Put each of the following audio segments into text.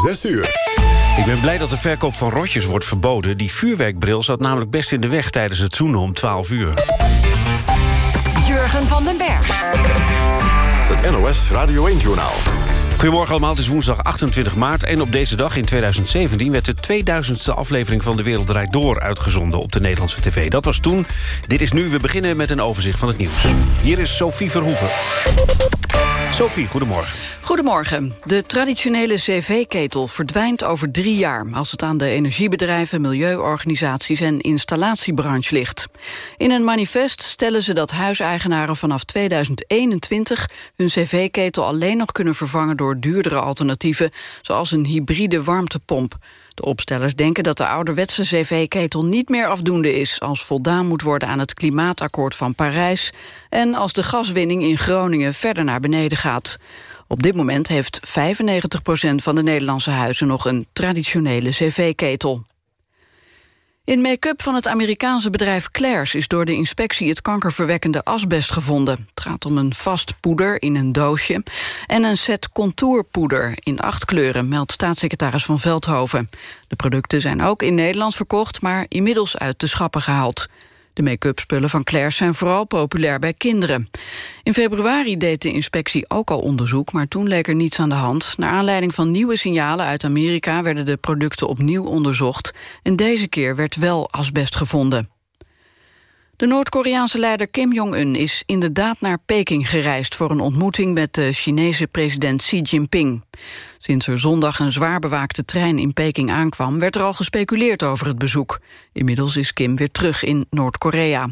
6 uur. Ik ben blij dat de verkoop van rotjes wordt verboden. Die vuurwerkbril zat namelijk best in de weg tijdens het zoenen om 12 uur. Jurgen van den Berg. Het NOS Radio 1-journaal. Goedemorgen allemaal, het is woensdag 28 maart... en op deze dag in 2017 werd de 2000ste aflevering van De Wereld Draait Door... uitgezonden op de Nederlandse tv. Dat was toen. Dit is nu. We beginnen met een overzicht van het nieuws. Hier is Sophie Verhoeven. Sophie, goedemorgen. Goedemorgen. De traditionele cv-ketel verdwijnt over drie jaar... als het aan de energiebedrijven, milieuorganisaties en installatiebranche ligt. In een manifest stellen ze dat huiseigenaren vanaf 2021... hun cv-ketel alleen nog kunnen vervangen door duurdere alternatieven... zoals een hybride warmtepomp. De opstellers denken dat de ouderwetse cv-ketel niet meer afdoende is... als voldaan moet worden aan het klimaatakkoord van Parijs... en als de gaswinning in Groningen verder naar beneden gaat. Op dit moment heeft 95% van de Nederlandse huizen nog een traditionele cv-ketel. In make-up van het Amerikaanse bedrijf Claire's is door de inspectie het kankerverwekkende asbest gevonden. Het gaat om een vast poeder in een doosje en een set contourpoeder in acht kleuren, meldt staatssecretaris van Veldhoven. De producten zijn ook in Nederland verkocht, maar inmiddels uit de schappen gehaald. De make-up spullen van Claire's zijn vooral populair bij kinderen. In februari deed de inspectie ook al onderzoek, maar toen leek er niets aan de hand. Naar aanleiding van nieuwe signalen uit Amerika werden de producten opnieuw onderzocht. En deze keer werd wel asbest gevonden. De Noord-Koreaanse leider Kim Jong-un is inderdaad naar Peking gereisd... voor een ontmoeting met de Chinese president Xi Jinping. Sinds er zondag een zwaar bewaakte trein in Peking aankwam... werd er al gespeculeerd over het bezoek. Inmiddels is Kim weer terug in Noord-Korea.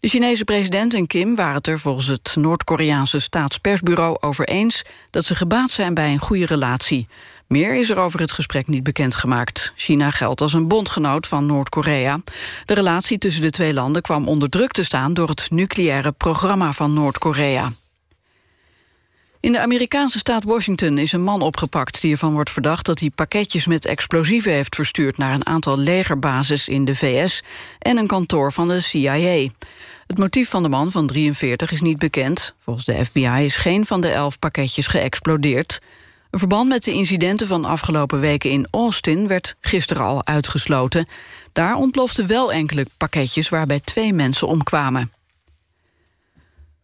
De Chinese president en Kim waren het er volgens het Noord-Koreaanse staatspersbureau over eens... dat ze gebaat zijn bij een goede relatie. Meer is er over het gesprek niet bekendgemaakt. China geldt als een bondgenoot van Noord-Korea. De relatie tussen de twee landen kwam onder druk te staan... door het nucleaire programma van Noord-Korea. In de Amerikaanse staat Washington is een man opgepakt... die ervan wordt verdacht dat hij pakketjes met explosieven heeft verstuurd... naar een aantal legerbases in de VS en een kantoor van de CIA. Het motief van de man van 43 is niet bekend. Volgens de FBI is geen van de elf pakketjes geëxplodeerd. Een verband met de incidenten van afgelopen weken in Austin... werd gisteren al uitgesloten. Daar ontploften wel enkele pakketjes waarbij twee mensen omkwamen.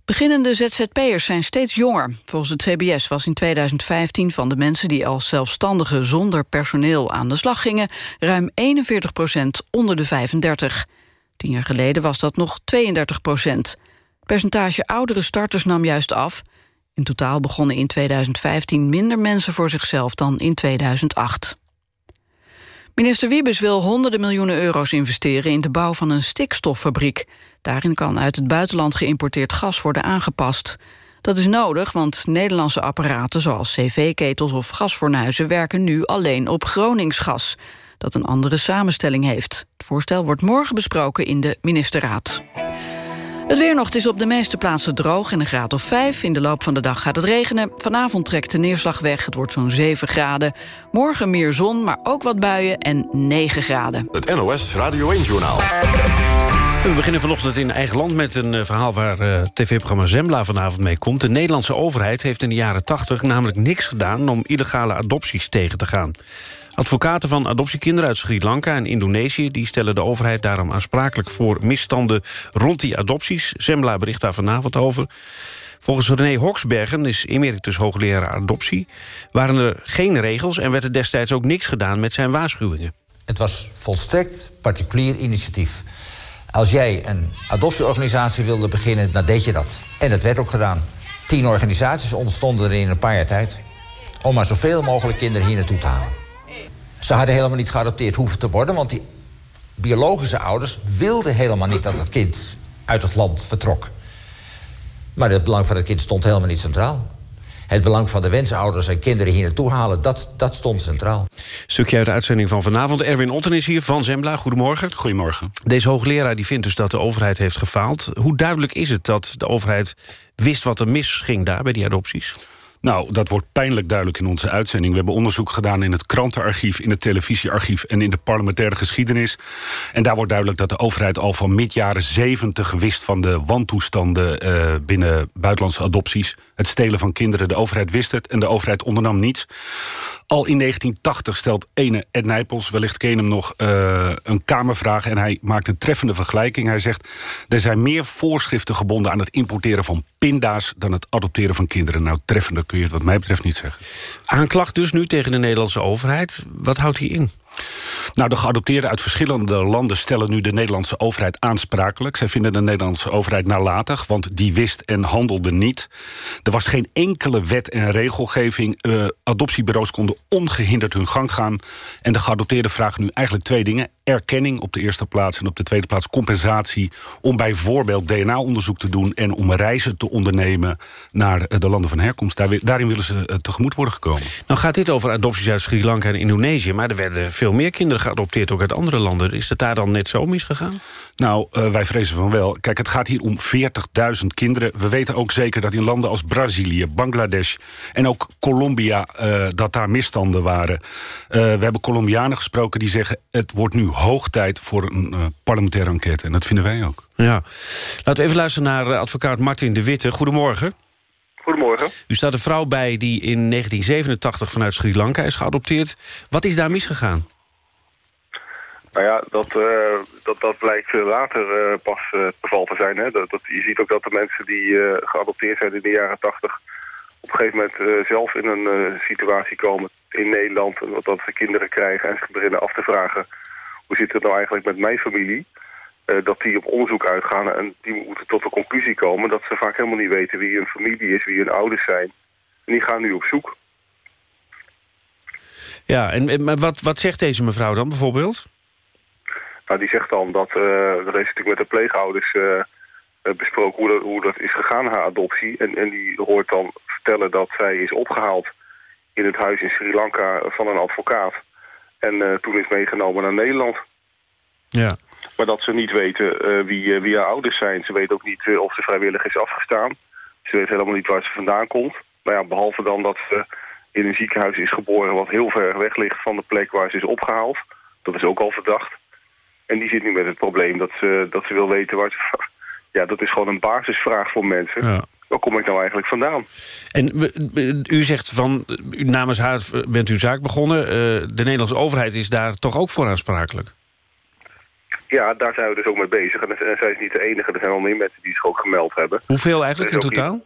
Beginnende ZZP'ers zijn steeds jonger. Volgens het CBS was in 2015 van de mensen die als zelfstandigen zonder personeel aan de slag gingen, ruim 41 procent onder de 35. Tien jaar geleden was dat nog 32 procent. Het percentage oudere starters nam juist af. In totaal begonnen in 2015 minder mensen voor zichzelf dan in 2008. Minister Wiebes wil honderden miljoenen euro's investeren... in de bouw van een stikstoffabriek. Daarin kan uit het buitenland geïmporteerd gas worden aangepast. Dat is nodig, want Nederlandse apparaten zoals cv-ketels of gasfornuizen... werken nu alleen op Groningsgas, dat een andere samenstelling heeft. Het voorstel wordt morgen besproken in de ministerraad. Het weer is op de meeste plaatsen droog en een graad of 5. In de loop van de dag gaat het regenen. Vanavond trekt de neerslag weg, het wordt zo'n 7 graden. Morgen meer zon, maar ook wat buien en 9 graden. Het NOS Radio 1-journaal. We beginnen vanochtend in eigen land met een eh, verhaal... waar uh, tv-programma Zembla vanavond mee komt. De Nederlandse overheid heeft in de jaren 80 namelijk niks gedaan... om illegale adopties tegen te gaan. Advocaten van adoptiekinderen uit Sri Lanka en Indonesië... die stellen de overheid daarom aansprakelijk voor misstanden rond die adopties. Zembla bericht daar vanavond over. Volgens René Hoksbergen is emeritus hoogleraar adoptie... waren er geen regels en werd er destijds ook niks gedaan met zijn waarschuwingen. Het was volstrekt particulier initiatief. Als jij een adoptieorganisatie wilde beginnen, dan deed je dat. En dat werd ook gedaan. Tien organisaties ontstonden er in een paar jaar tijd... om maar zoveel mogelijk kinderen hier naartoe te halen. Ze hadden helemaal niet geadopteerd hoeven te worden... want die biologische ouders wilden helemaal niet dat het kind uit het land vertrok. Maar het belang van het kind stond helemaal niet centraal. Het belang van de wensouders en kinderen hier naartoe halen, dat, dat stond centraal. Stukje uit de uitzending van vanavond. Erwin Otten is hier van Zembla. Goedemorgen. Goedemorgen. Deze hoogleraar die vindt dus dat de overheid heeft gefaald. Hoe duidelijk is het dat de overheid wist wat er misging daar bij die adopties? Nou, dat wordt pijnlijk duidelijk in onze uitzending. We hebben onderzoek gedaan in het krantenarchief, in het televisiearchief... en in de parlementaire geschiedenis. En daar wordt duidelijk dat de overheid al van mid-jaren 70 wist... van de wantoestanden uh, binnen buitenlandse adopties. Het stelen van kinderen. De overheid wist het en de overheid ondernam niets. Al in 1980 stelt ene Ed Nijpels, wellicht ken hem nog, uh, een kamervraag... en hij maakt een treffende vergelijking. Hij zegt, er zijn meer voorschriften gebonden aan het importeren van pinda's... dan het adopteren van kinderen. Nou, treffender kun je het wat mij betreft niet zeggen. Aanklacht dus nu tegen de Nederlandse overheid. Wat houdt hij in? Nou, de geadopteerden uit verschillende landen stellen nu de Nederlandse overheid aansprakelijk. Zij vinden de Nederlandse overheid nalatig, want die wist en handelde niet. Er was geen enkele wet en regelgeving. Uh, adoptiebureaus konden ongehinderd hun gang gaan. En de geadopteerden vragen nu eigenlijk twee dingen erkenning op de eerste plaats... en op de tweede plaats compensatie om bijvoorbeeld DNA-onderzoek te doen... en om reizen te ondernemen naar eh, de landen van herkomst. daarin willen ze eh, tegemoet worden gekomen. Nou gaat dit over adopties uit Sri Lanka en Indonesië... maar er werden veel meer kinderen geadopteerd ook uit andere landen. Is het daar dan net zo misgegaan? Nou, uh, wij vrezen van wel. Kijk, het gaat hier om 40.000 kinderen. We weten ook zeker dat in landen als Brazilië, Bangladesh... en ook Colombia, uh, dat daar misstanden waren. Uh, we hebben Colombianen gesproken die zeggen... het wordt nu hoog tijd voor een parlementaire enquête. En dat vinden wij ook. Ja. Laten we even luisteren naar advocaat Martin de Witte. Goedemorgen. Goedemorgen. U staat een vrouw bij die in 1987 vanuit Sri Lanka is geadopteerd. Wat is daar misgegaan? Nou ja, dat, uh, dat, dat blijkt later uh, pas uh, het geval te zijn. Hè? Dat, dat, je ziet ook dat de mensen die geadopteerd zijn in de jaren tachtig... op een gegeven moment zelf in een situatie komen in Nederland... dat ze kinderen krijgen en ze beginnen af te vragen... hoe zit het nou eigenlijk met mijn familie? dat die op onderzoek uitgaan en die moeten tot de conclusie komen... dat ze vaak helemaal niet weten wie hun familie is, wie hun ouders zijn. En die gaan nu op zoek. Ja, en, wat, wat zegt deze mevrouw dan bijvoorbeeld? Nou, die zegt dan dat, uh, dat heeft natuurlijk met de pleegouders uh, besproken hoe dat, hoe dat is gegaan, haar adoptie. En, en die hoort dan vertellen dat zij is opgehaald in het huis in Sri Lanka van een advocaat. En uh, toen is meegenomen naar Nederland. Ja. Maar dat ze niet weten wie, wie haar ouders zijn. Ze weten ook niet of ze vrijwillig is afgestaan. Ze weet helemaal niet waar ze vandaan komt. Nou ja, behalve dan dat ze in een ziekenhuis is geboren... wat heel ver weg ligt van de plek waar ze is opgehaald. Dat is ook al verdacht. En die zit nu met het probleem dat ze, dat ze wil weten waar ze... Ja, dat is gewoon een basisvraag voor mensen. Ja. Waar kom ik nou eigenlijk vandaan? En u zegt van, namens haar bent u zaak begonnen. Uh, de Nederlandse overheid is daar toch ook voor aansprakelijk? Ja, daar zijn we dus ook mee bezig. En, zij is niet de enige. Er zijn al meer mensen die zich ook gemeld hebben. Hoeveel eigenlijk in totaal?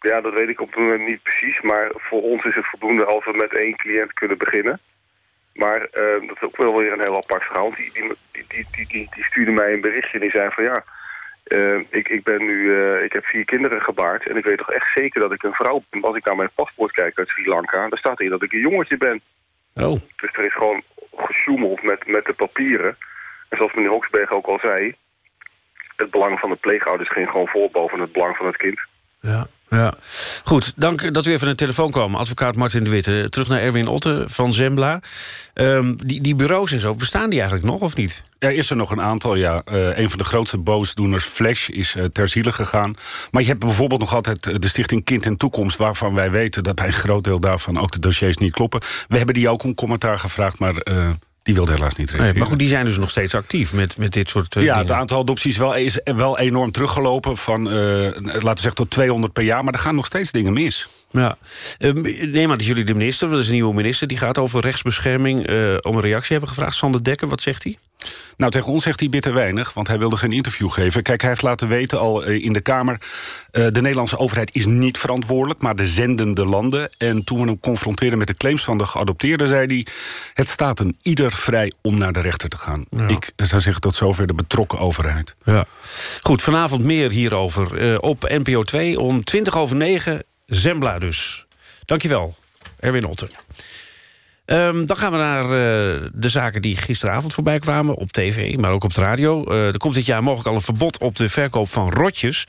Ja, dat weet ik op het moment niet precies. Maar voor ons is het voldoende als we met één cliënt kunnen beginnen. Maar uh, dat is ook wel weer een heel apart verhaal. Die, die, die, die, die, die stuurde mij een berichtje en die zei van ja... Uh, ik, ik, ben nu, uh, ik heb vier kinderen gebaard en ik weet toch echt zeker dat ik een vrouw ben. Als ik naar mijn paspoort kijk uit Sri Lanka, dan staat hier dat ik een jongetje ben. Oh. Dus er is gewoon gesjoemeld met, met de papieren. En zoals meneer Hoksberg ook al zei, het belang van de pleegouders ging gewoon voor boven het belang van het kind. Ja. Ja, goed. Dank dat u even aan de telefoon kwam. Advocaat Martin de Witte. Terug naar Erwin Otte van Zembla. Um, die, die bureaus en zo, bestaan die eigenlijk nog of niet? Er is er nog een aantal, ja. Uh, een van de grootste boosdoeners, Flash, is uh, ter ziele gegaan. Maar je hebt bijvoorbeeld nog altijd eh, de stichting Kind en Toekomst... waarvan wij weten dat bij een groot deel daarvan ook de dossiers niet kloppen. We hebben die ook een commentaar gevraagd, maar... die wilde helaas niet reageren. Nee, maar goed, die zijn dus nog steeds actief met, met dit soort uh, Ja, het aantal adopties wel, is wel enorm teruggelopen. Van, uh, laten we zeggen, tot 200 per jaar. Maar er gaan nog steeds dingen mis. Ja. Uh, neem aan dat jullie de minister, dat is een nieuwe minister... die gaat over rechtsbescherming uh, om een reactie hebben gevraagd. Sander Dekker, wat zegt hij? Nou, tegen ons zegt hij bitter weinig, want hij wilde geen interview geven. Kijk, hij heeft laten weten al uh, in de Kamer... Uh, de Nederlandse overheid is niet verantwoordelijk, maar de zendende landen. En toen we hem confronteerden met de claims van de geadopteerden... zei hij, het staat een ieder vrij om naar de rechter te gaan. Ja. Ik zou zeggen tot zover de betrokken overheid. Ja. Goed, vanavond meer hierover uh, op NPO 2 om 20 over 9 Zembla dus. Dankjewel, Erwin Otter. Um, dan gaan we naar uh, de zaken die gisteravond voorbij kwamen... op tv, maar ook op de radio. Uh, er komt dit jaar mogelijk al een verbod op de verkoop van rotjes.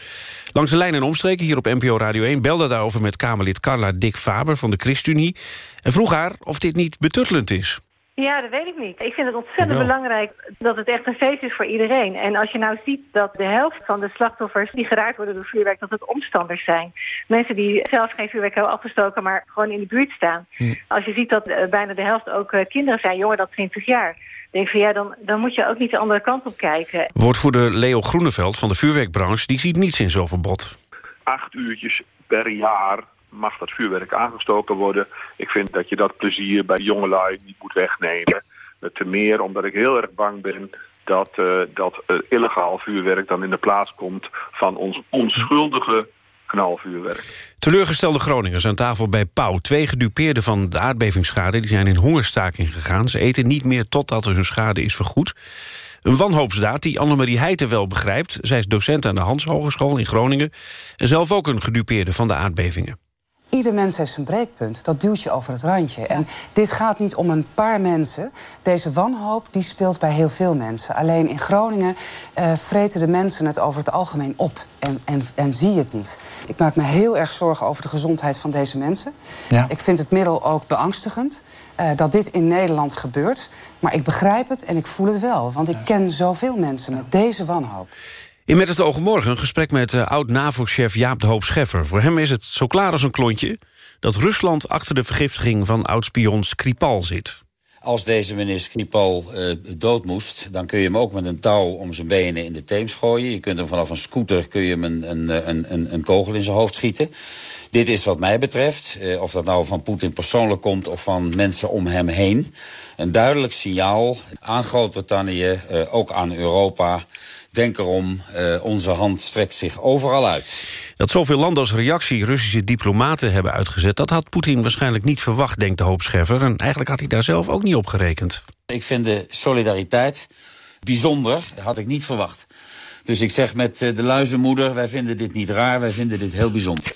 Langs de lijn en omstreken, hier op NPO Radio 1... belde daarover met Kamerlid Carla Dick Faber van de ChristenUnie... en vroeg haar of dit niet betuttelend is. Ja, dat weet ik niet. Ik vind het ontzettend belangrijk dat het echt een feest is voor iedereen. En als je nou ziet dat de helft van de slachtoffers die geraakt worden door vuurwerk... dat het omstanders zijn. Mensen die zelf geen vuurwerk hebben afgestoken, maar gewoon in de buurt staan. Hm. Als je ziet dat uh, bijna de helft ook uh, kinderen zijn, jonger dan 20 jaar... denk van ja, dan, dan moet je ook niet de andere kant op kijken. Woordvoerder Leo Groeneveld van de vuurwerkbranche... die ziet niets in zo'n verbod. Acht uurtjes per jaar mag dat vuurwerk aangestoken worden. Ik vind dat je dat plezier bij jongelui niet moet wegnemen. Te meer omdat ik heel erg bang ben dat, uh, dat uh, illegaal vuurwerk dan in de plaats komt van ons onschuldige knalvuurwerk. Teleurgestelde Groningers aan tafel bij Pauw. Twee gedupeerden van de aardbevingsschade die zijn in hongerstaking gegaan. Ze eten niet meer totdat hun schade is vergoed. Een wanhoopsdaad die Annemarie Heijten wel begrijpt. Zij is docent aan de Hans Hogeschool in Groningen... en zelf ook een gedupeerde van de aardbevingen. Ieder mens heeft zijn breekpunt. Dat duwt je over het randje. En dit gaat niet om een paar mensen. Deze wanhoop die speelt bij heel veel mensen. Alleen in Groningen uh, vreten de mensen het over het algemeen op. En, en, en zie je het niet. Ik maak me heel erg zorgen over de gezondheid van deze mensen. Ja. Ik vind het middel ook beangstigend. Uh, dat dit in Nederland gebeurt. Maar ik begrijp het en ik voel het wel. Want ik ken zoveel mensen met deze wanhoop. In Met het Oog Morgen een gesprek met uh, oud-NAVO-chef Jaap de Hoop Scheffer. Voor hem is het zo klaar als een klontje... dat Rusland achter de vergiftiging van oud-spion Skripal zit. Als deze meneer Skripal uh, dood moest... dan kun je hem ook met een touw om zijn benen in de Theems gooien. Je kunt hem vanaf een scooter kun je hem een, een, een, een kogel in zijn hoofd schieten. Dit is wat mij betreft, of dat nou van Poetin persoonlijk komt... of van mensen om hem heen, een duidelijk signaal aan Groot-Brittannië... Ook aan Europa Denk erom, uh, onze hand strekt zich overal uit. Dat zoveel landen als reactie Russische diplomaten hebben uitgezet... dat had Poetin waarschijnlijk niet verwacht, denkt de hoopscheffer. En eigenlijk had hij daar zelf ook niet op gerekend. Ik vind de solidariteit bijzonder, dat had ik niet verwacht. Dus ik zeg met eh, de luizenmoeder, wij vinden dit niet raar, wij vinden dit heel bijzonder.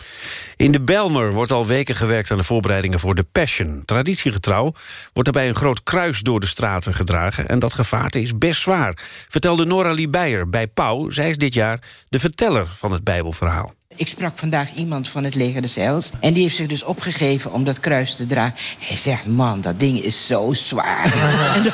In de Belmer wordt al weken gewerkt aan de voorbereidingen voor de Passion. Traditiegetrouw wordt daarbij een groot kruis door de straten gedragen... en dat gevaarte is best zwaar, vertelde Nora Liebeyer bij Pauw. Zij is dit jaar de verteller van het Bijbelverhaal. Ik sprak vandaag iemand van het leger des Heils. En die heeft zich dus opgegeven om dat kruis te dragen. Hij zegt, man, dat ding is zo zwaar. en, dat,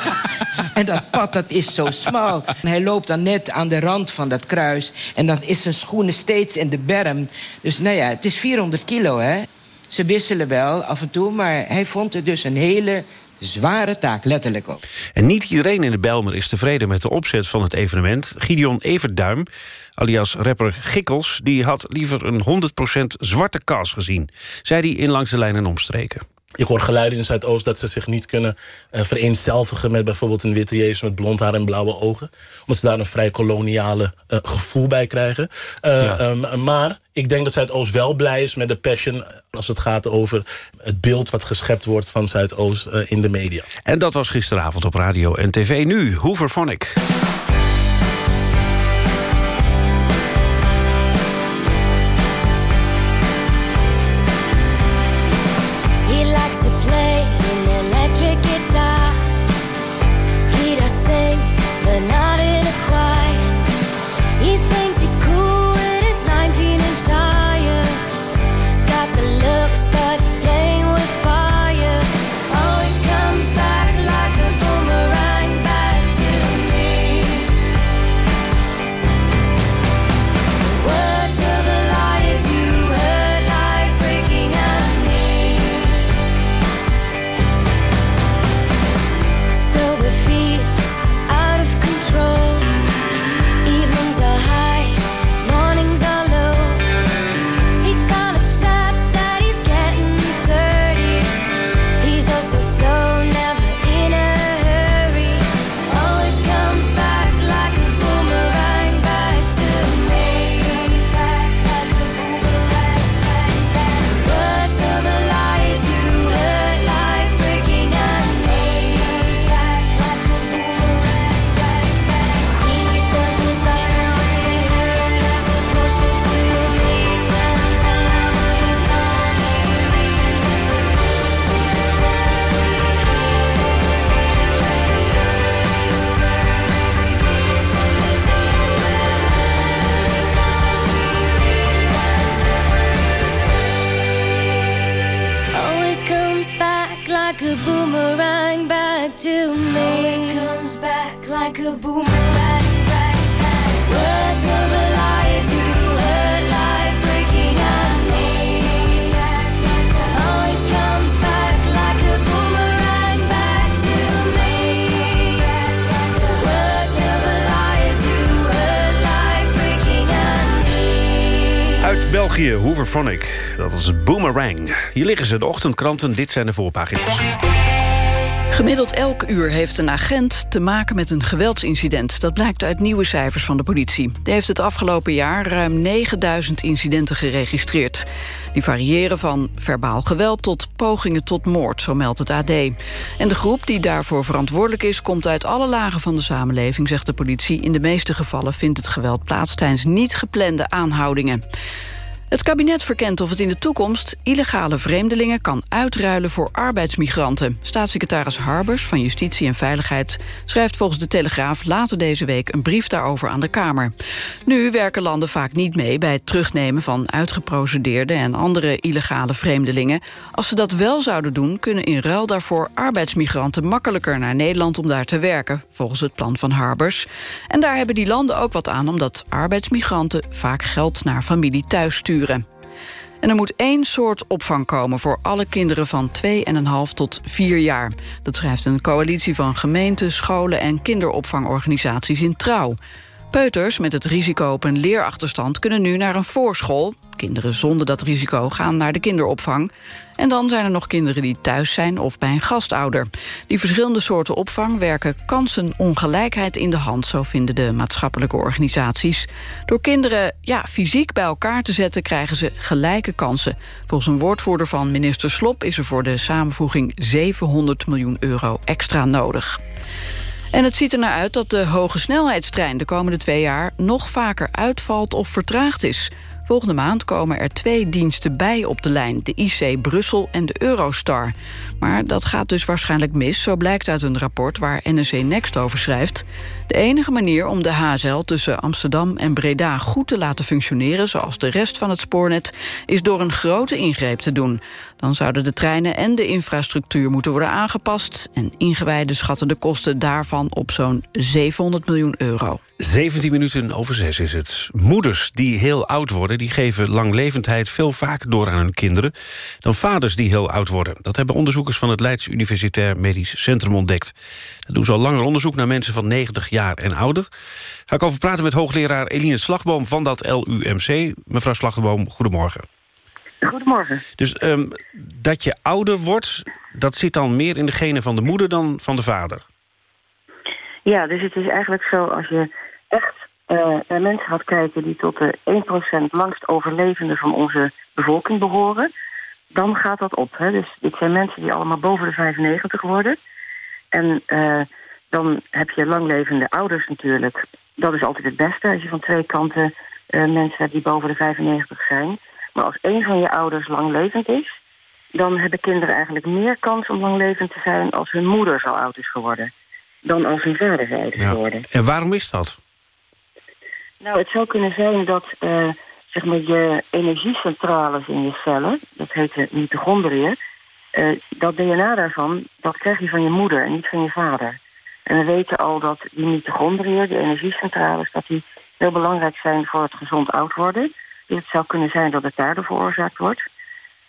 en, dat, pad, dat is zo smal. En hij loopt dan net aan de rand van dat kruis. En dan is zijn schoenen steeds in de berm. Dus nou ja, het is 400 kilo, hè. Ze wisselen wel af en toe, maar hij vond het dus een hele zware taak, letterlijk ook. En niet iedereen in de Belmer is tevreden met de opzet van het evenement. Gideon Everduim, alias rapper Gikkels... die had liever een 100% zwarte kaas gezien... zei hij in Langs de Lijn en Omstreken. Ik hoor geluiden in Zuidoost dat ze zich niet kunnen uh, vereenzelvigen... met bijvoorbeeld een witte Jezus met blond haar en blauwe ogen. Omdat ze daar een vrij koloniale uh, gevoel bij krijgen. Uh, ja. um, maar ik denk dat Zuidoost wel blij is met de passion... als het gaat over het beeld wat geschept wordt van Zuidoost in de media. En dat was gisteravond op radio en tv. Nu, Hooverphonic. België, Hier liggen ze, de ochtendkranten. Dit zijn de voorpagina's. Gemiddeld elk uur heeft een agent te maken met een geweldsincident. Dat blijkt uit nieuwe cijfers van de politie. Die heeft het afgelopen jaar ruim 9000 incidenten geregistreerd. Die variëren van verbaal geweld tot pogingen tot moord, zo meldt het AD. En de groep die daarvoor verantwoordelijk is... komt uit alle lagen van de samenleving, zegt de politie. In de meeste gevallen vindt het geweld plaats tijdens niet geplande aanhoudingen. Het kabinet verkent of het in de toekomst illegale vreemdelingen kan uitruilen voor arbeidsmigranten. Staatssecretaris Harbers van Justitie en Veiligheid schrijft volgens de Telegraaf later deze week een brief daarover aan de Kamer. Nu werken landen vaak niet mee bij het terugnemen van uitgeprocedeerde en andere illegale vreemdelingen. Als ze dat wel zouden doen, kunnen in ruil daarvoor arbeidsmigranten makkelijker naar Nederland om daar te werken, volgens het plan van Harbers. En daar hebben die landen ook wat aan, omdat arbeidsmigranten vaak geld naar familie thuis sturen. En er moet één soort opvang komen voor alle kinderen van 2,5 tot 4 jaar. Dat schrijft een coalitie van gemeenten, scholen en kinderopvangorganisaties in Trouw. Peuters met het risico op een leerachterstand kunnen nu naar een voorschool. Kinderen zonder dat risico gaan naar de kinderopvang. En dan zijn er nog kinderen die thuis zijn of bij een gastouder. Die verschillende soorten opvang werken kansenongelijkheid in de hand... zo vinden de maatschappelijke organisaties. Door kinderen ja, fysiek bij elkaar te zetten krijgen ze gelijke kansen. Volgens een woordvoerder van minister Slop... is er voor de samenvoeging 700 miljoen euro extra nodig. En het ziet er naar uit dat de hoge snelheidstrein de komende twee jaar... nog vaker uitvalt of vertraagd is. Volgende maand komen er twee diensten bij op de lijn. De IC Brussel en de Eurostar. Maar dat gaat dus waarschijnlijk mis, zo blijkt uit een rapport waar NRC Next over schrijft. De enige manier om de HSL tussen Amsterdam en Breda goed te laten functioneren... zoals de rest van het spoornet, is door een grote ingreep te doen. Dan zouden de treinen en de infrastructuur moeten worden aangepast... en ingewijden schatten de kosten daarvan op zo'n 700 miljoen euro. 17 minuten over 6 is het. Moeders die heel oud worden, die geven langlevendheid veel vaker door aan hun kinderen dan vaders die heel oud worden. Dat hebben onderzoekers van het Leids Universitair Medisch Centrum ontdekt. Dat doen ze al langer onderzoek naar mensen van 90 jaar en ouder. Ga ik over praten met hoogleraar Eline Slagboom van dat LUMC. Mevrouw Slagboom, goedemorgen. Goedemorgen. Dus um, dat je ouder wordt, dat zit dan meer in de genen van de moeder dan van de vader? Ja, dus het is eigenlijk zo als je echt uh, naar mensen gaat kijken... die tot de 1% langst overlevende van onze bevolking behoren... dan gaat dat op. Hè? Dus dit zijn mensen die allemaal boven de 95 worden. En uh, dan heb je langlevende ouders natuurlijk. Dat is altijd het beste als je van twee kanten uh, mensen hebt die boven de 95 zijn. Maar als één van je ouders langlevend is... dan hebben kinderen eigenlijk meer kans om langlevend te zijn... als hun moeder zo oud is geworden. Dan als hun vader zo oud is ja. geworden. En waarom is dat? Nou, het zou kunnen zijn dat uh, zeg maar je energiecentrales in je cellen... dat heet de mitochondriën... Uh, dat DNA daarvan, dat krijg je van je moeder en niet van je vader. En we weten al dat die mitochondriën, de energiecentrales... dat die heel belangrijk zijn voor het gezond oud worden... Dus het zou kunnen zijn dat het daardoor veroorzaakt wordt.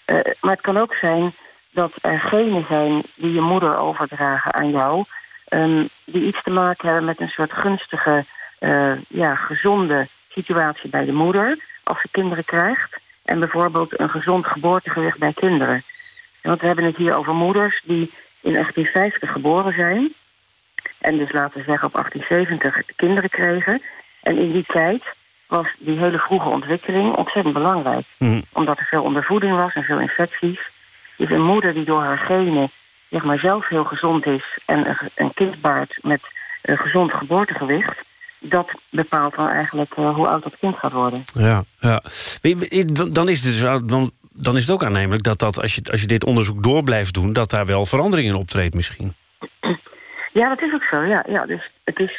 Uh, maar het kan ook zijn dat er genen zijn die je moeder overdragen aan jou... Um, die iets te maken hebben met een soort gunstige, uh, ja, gezonde situatie bij de moeder... als ze kinderen krijgt. En bijvoorbeeld een gezond geboortegewicht bij kinderen. Want we hebben het hier over moeders die in 1850 geboren zijn... en dus laten we zeggen op 1870 kinderen kregen. En in die tijd was die hele vroege ontwikkeling ontzettend belangrijk. Mm. Omdat er veel ondervoeding was en veel infecties. Dus een moeder die door haar genen zeg maar, zelf heel gezond is... en een, een kind baart met een gezond geboortegewicht... dat bepaalt dan eigenlijk uh, hoe oud dat kind gaat worden. Ja, ja. Dan, is het dus, dan, dan is het ook aannemelijk dat, dat als, je, als je dit onderzoek door blijft doen... dat daar wel veranderingen in optreedt misschien. Ja, dat is ook zo. Ja, ja. Dus het is,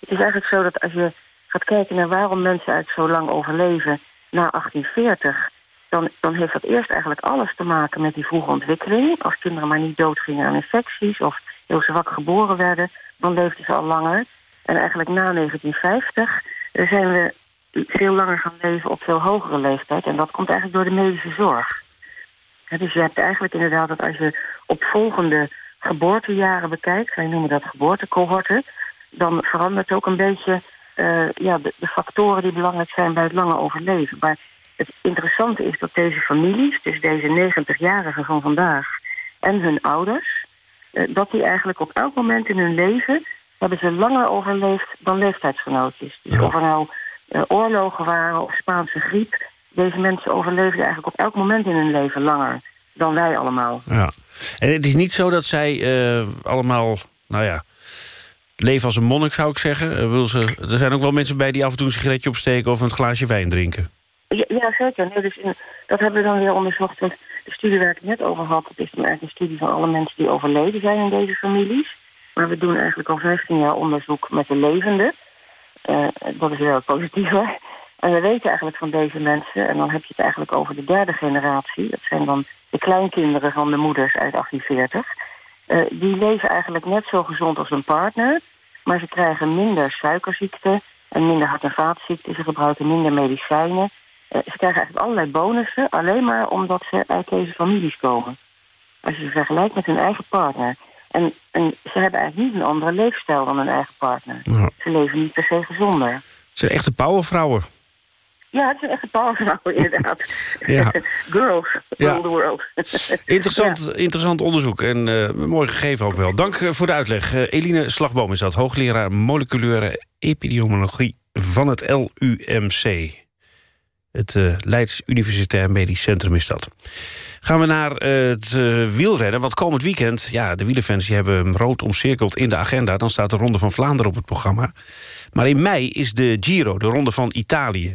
het is eigenlijk zo dat als je gaat kijken naar waarom mensen uit zo lang overleven na 1840... Dan, dan heeft dat eerst eigenlijk alles te maken met die vroege ontwikkeling. Als kinderen maar niet doodgingen aan infecties of heel zwak geboren werden... dan leefden ze al langer. En eigenlijk na 1950 zijn we veel langer gaan leven op veel hogere leeftijd. En dat komt eigenlijk door de medische zorg. dus je hebt eigenlijk inderdaad dat als je op volgende geboortejaren bekijkt... wij noemen dat geboortecohorten... dan verandert ook een beetje uh, ja, de, de, factoren die belangrijk zijn bij het lange overleven. Maar het interessante is dat deze families, dus deze 90-jarigen van vandaag en hun ouders, eh, dat die eigenlijk op elk moment in hun leven hebben ze langer overleefd dan leeftijdsgenootjes. Dus of er nou oorlogen waren of Spaanse griep, deze mensen overleefden eigenlijk op elk moment in hun leven langer dan wij allemaal. Ja. En het is niet zo dat zij uh, allemaal, nou ja, leven als een monnik zou ik zeggen. Ze, er zijn ook wel mensen bij die af en toe een sigaretje opsteken of een glaasje wijn drinken. Ja, ja zeker. Nee, dus in, dat hebben we dan weer onderzocht. Want de studie waar ik het net over had, dat is dan eigenlijk een studie van alle mensen die overleden zijn in deze families. Maar we doen eigenlijk al 15 jaar onderzoek met de levenden. Uh, dat is wel positiever. En we weten eigenlijk van deze mensen, en dan heb je het eigenlijk over de derde generatie. Dat zijn dan de kleinkinderen van de moeders uit 1840. Uh, die leven eigenlijk net zo gezond als hun partner. Maar ze krijgen minder suikerziekte en minder hart- en vaatziekten. Ze gebruiken minder medicijnen. Uh, ze krijgen eigenlijk allerlei bonussen, alleen maar omdat ze uit deze families komen. Als je ze vergelijkt met hun eigen partner. En, en ze hebben eigenlijk niet een andere leefstijl dan hun eigen partner. Ja. Ze leven niet per se gezonder. Het zijn echte powervrouwen. Ja, het zijn echte powervrouwen, inderdaad. Ja. Girls, Ja. rule the world. Interessant, interessant onderzoek en eh, mooi gegeven ook wel. Dank eh, voor de uitleg. Eh, Eline Slagboom is dat, hoogleraar moleculaire epidemiologie van het LUMC. Het Leids Universitair Medisch Centrum is dat. Gaan we naar eh, het eh, wielrennen, want komend weekend... ja, de wielerfans hebben hem rood omcirkeld in de agenda... dan staat de Ronde van Vlaanderen op het programma. Maar in mei is de Giro, de Ronde van Italië.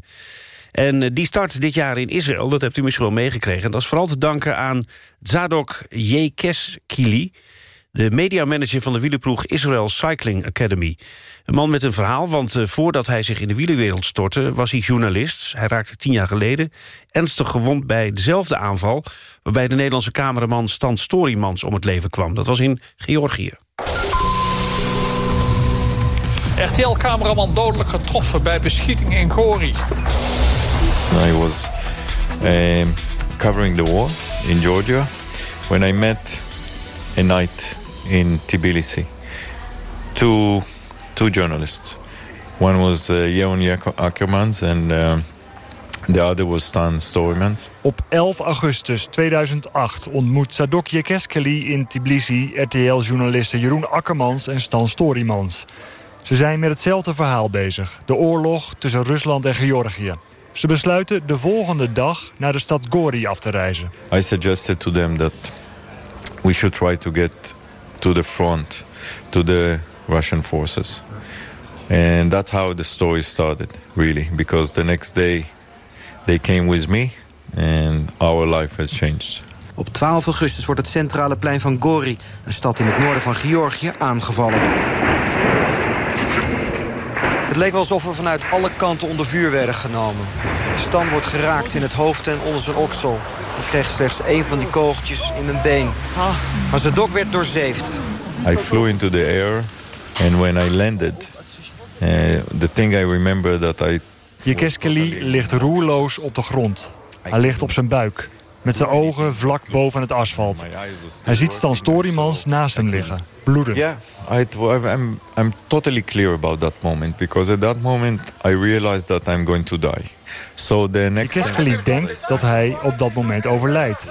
En eh, die start dit jaar in Israël, dat hebt u misschien wel meegekregen. En dat is vooral te danken aan Zadok Jekeskili... de mediamanager van de wielerploeg Israel Cycling Academy. Een man met een verhaal, want eh, voordat hij zich in de wielerwereld stortte... was hij journalist. Hij raakte tien jaar geleden ernstig gewond bij dezelfde aanval... waarbij de Nederlandse cameraman Stan Storymans om het leven kwam. Dat was in Georgië. RTL-cameraman dodelijk getroffen bij beschieting in Gori. I was um, covering the war in Georgia when I met a night in Tbilisi. Two, two journalists. One was uh, Jeroen Jako- Akkermans and um the other was Stan Storymans. Op 11 augustus 2008 ontmoet Sadok Jekeskeli in Tbilisi... RTL-journalisten Jeroen Akkermans en Stan Storymans. Ze zijn met hetzelfde verhaal bezig. De oorlog tussen Rusland en Georgië. Ze besluiten de volgende dag naar de stad Gori af te reizen. I suggested to them that we should try to get to the front, to the Russian forces. And that's how the story started, really, because the next day they came with me and our life has changed. Op 12 augustus wordt het centrale plein van Gori, een stad in het noorden van Georgië, aangevallen. Het leek wel alsof we vanuit alle kanten onder vuur werden genomen. Stan wordt geraakt in het hoofd en onder oksel. Ik kreeg slechts één van die kogeltjes in mijn been. Maar zijn dok werd doorzeefd. I flew into the air and when I landed, uh, the thing I remember that I Jekeskeli ligt roerloos op de grond. Hij ligt op zijn buik, met zijn ogen vlak boven het asfalt. Hij ziet Stan Storymans naast hem liggen, bloedend. Yeah, I, I'm, I'm totally clear about that moment because at that moment I realized that I'm going to die. So the next denkt dat hij op dat moment overlijdt.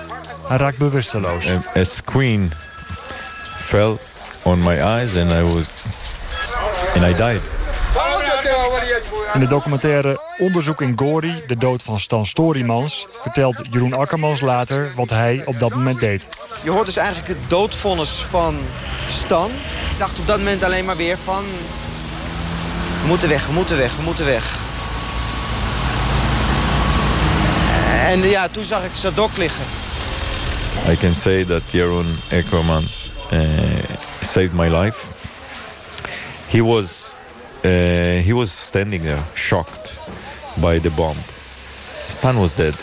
Hij raakt bewusteloos. a, a screen fell on my eyes and I was and I died. In de documentaire Onderzoek in Gori, de dood van Stan Storymans... vertelt Jeroen Akkermans later wat hij op dat moment deed. Je hoort dus eigenlijk het doodvonnis van Stan. Ik dacht op dat moment alleen maar weer van... We moeten weg, we moeten weg, we moeten weg. En ja, toen zag ik Sadok liggen. I can say that Jeroen Ekkermans uh, saved my life. He was uh, he was standing there, shocked by the bomb. Stan was dead.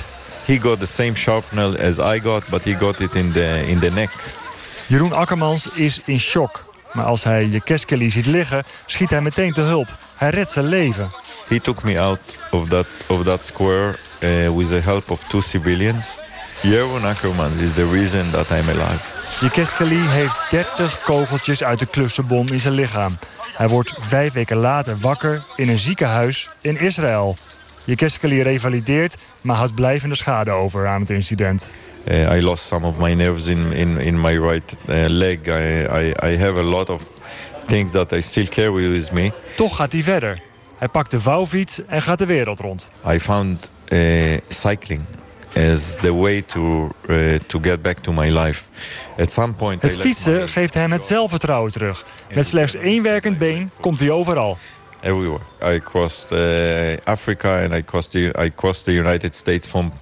He got the same sharpnel as I got, but he got it in the in the neck. Jeroen Akkermans is in shock. Maar als hij Jekeskeli ziet liggen, schiet hij meteen te hulp. Hij redt zijn leven. He took me out of that of that square with the help of two civilians. Jeroen Akkermans is the reason that I'm alive. Jekeskeli heeft 30 kogeltjes uit de klussenbom in zijn lichaam. Hij wordt vijf weken later wakker in een ziekenhuis in Israël. Jekeskeli revalideert, maar houdt blijvende schade over aan het incident. Uh, I lost some of my nerves in, in, in my right uh, leg. I, I, I have a lot of things that I still carry with me. Toch gaat hij verder. Hij pakt de vouwfiets en gaat de wereld rond. I found cycling as the way to, uh, to get back to my life. At some point het fietsen geeft hem het zelfvertrouwen terug. Met slechts één werkend been komt hij overal. Everywhere. I crossed uh, Africa and I crossed, the, I crossed the United States from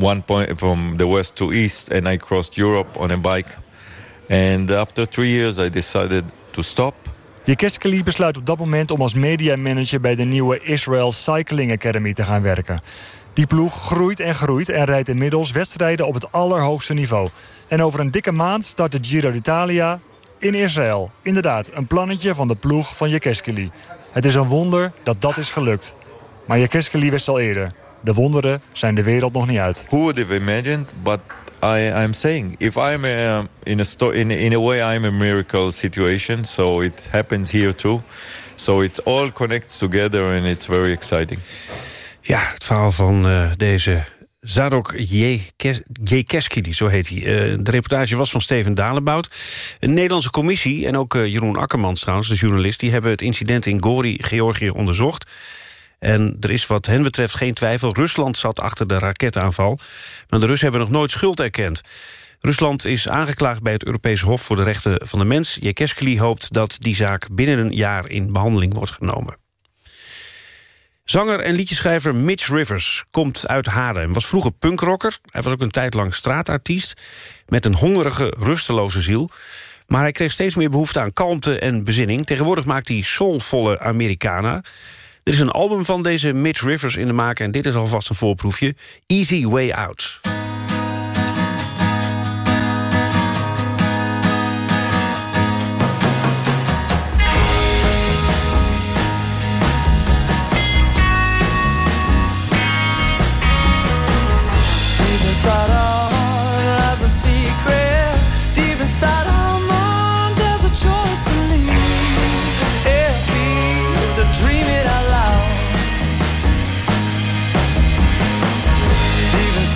one point from the west to east and I crossed Europe on a bike. And after three years I decided to stop. Jekeskeli besluit op dat moment om als mediamanager bij de nieuwe Israel Cycling Academy te gaan werken. Die ploeg groeit en groeit en rijdt inmiddels wedstrijden op het allerhoogste niveau. En over een dikke maand start de Giro d'Italia in Israël. Inderdaad, een plannetje van de ploeg van Jekeskeli. Het is een wonder dat dat is gelukt. Maar Jekeskeli wist al eerder. De wonderen zijn de wereld nog niet uit. Who would have imagined, but I, I'm saying, if I'm a, in a in, a way, I'm a miracle situation. So it happens here too. So it all connects together and it's very exciting. Ja, het verhaal van uh, deze Zadok Jekeskili, zo heet hij. Uh, de reportage was van Steven Dalebout. Een Nederlandse commissie en ook uh, Jeroen Akkermans trouwens, de journalist... die hebben het incident in Gori, Georgië, onderzocht. En er is wat hen betreft geen twijfel. Rusland zat achter de raketaanval. Maar de Russen hebben nog nooit schuld erkend. Rusland is aangeklaagd bij het Europees Hof voor de Rechten van de Mens. Jekeskili hoopt dat die zaak binnen een jaar in behandeling wordt genomen. Zanger en liedjeschrijver Mitch Rivers komt uit Haarlem. Was vroeger punkrocker. Hij was ook een tijd lang straatartiest. Met een hongerige, rusteloze ziel. Maar hij kreeg steeds meer behoefte aan kalmte en bezinning. Tegenwoordig maakt hij soulvolle Americana. Er is een album van deze Mitch Rivers in de maak... en dit is alvast een voorproefje. Easy Way Out.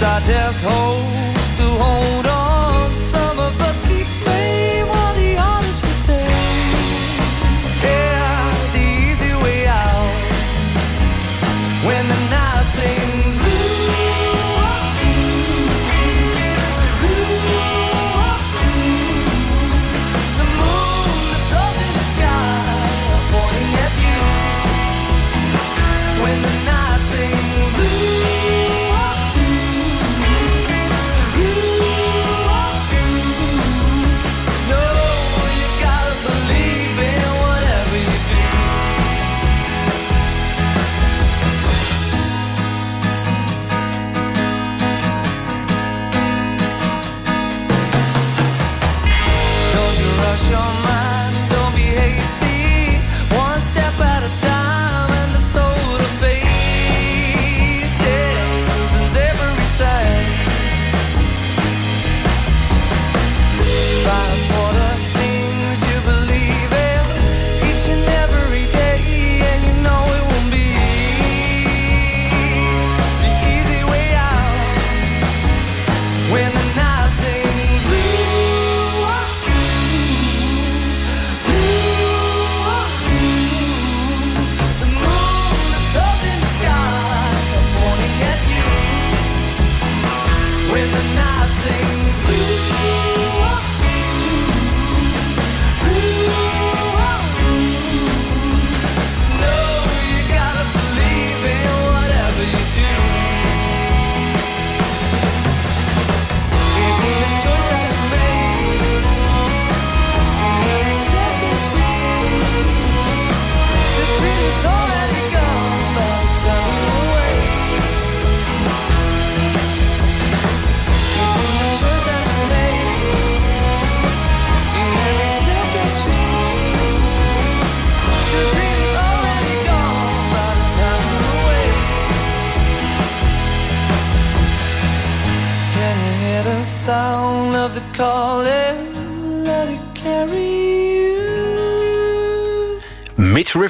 inside this hole.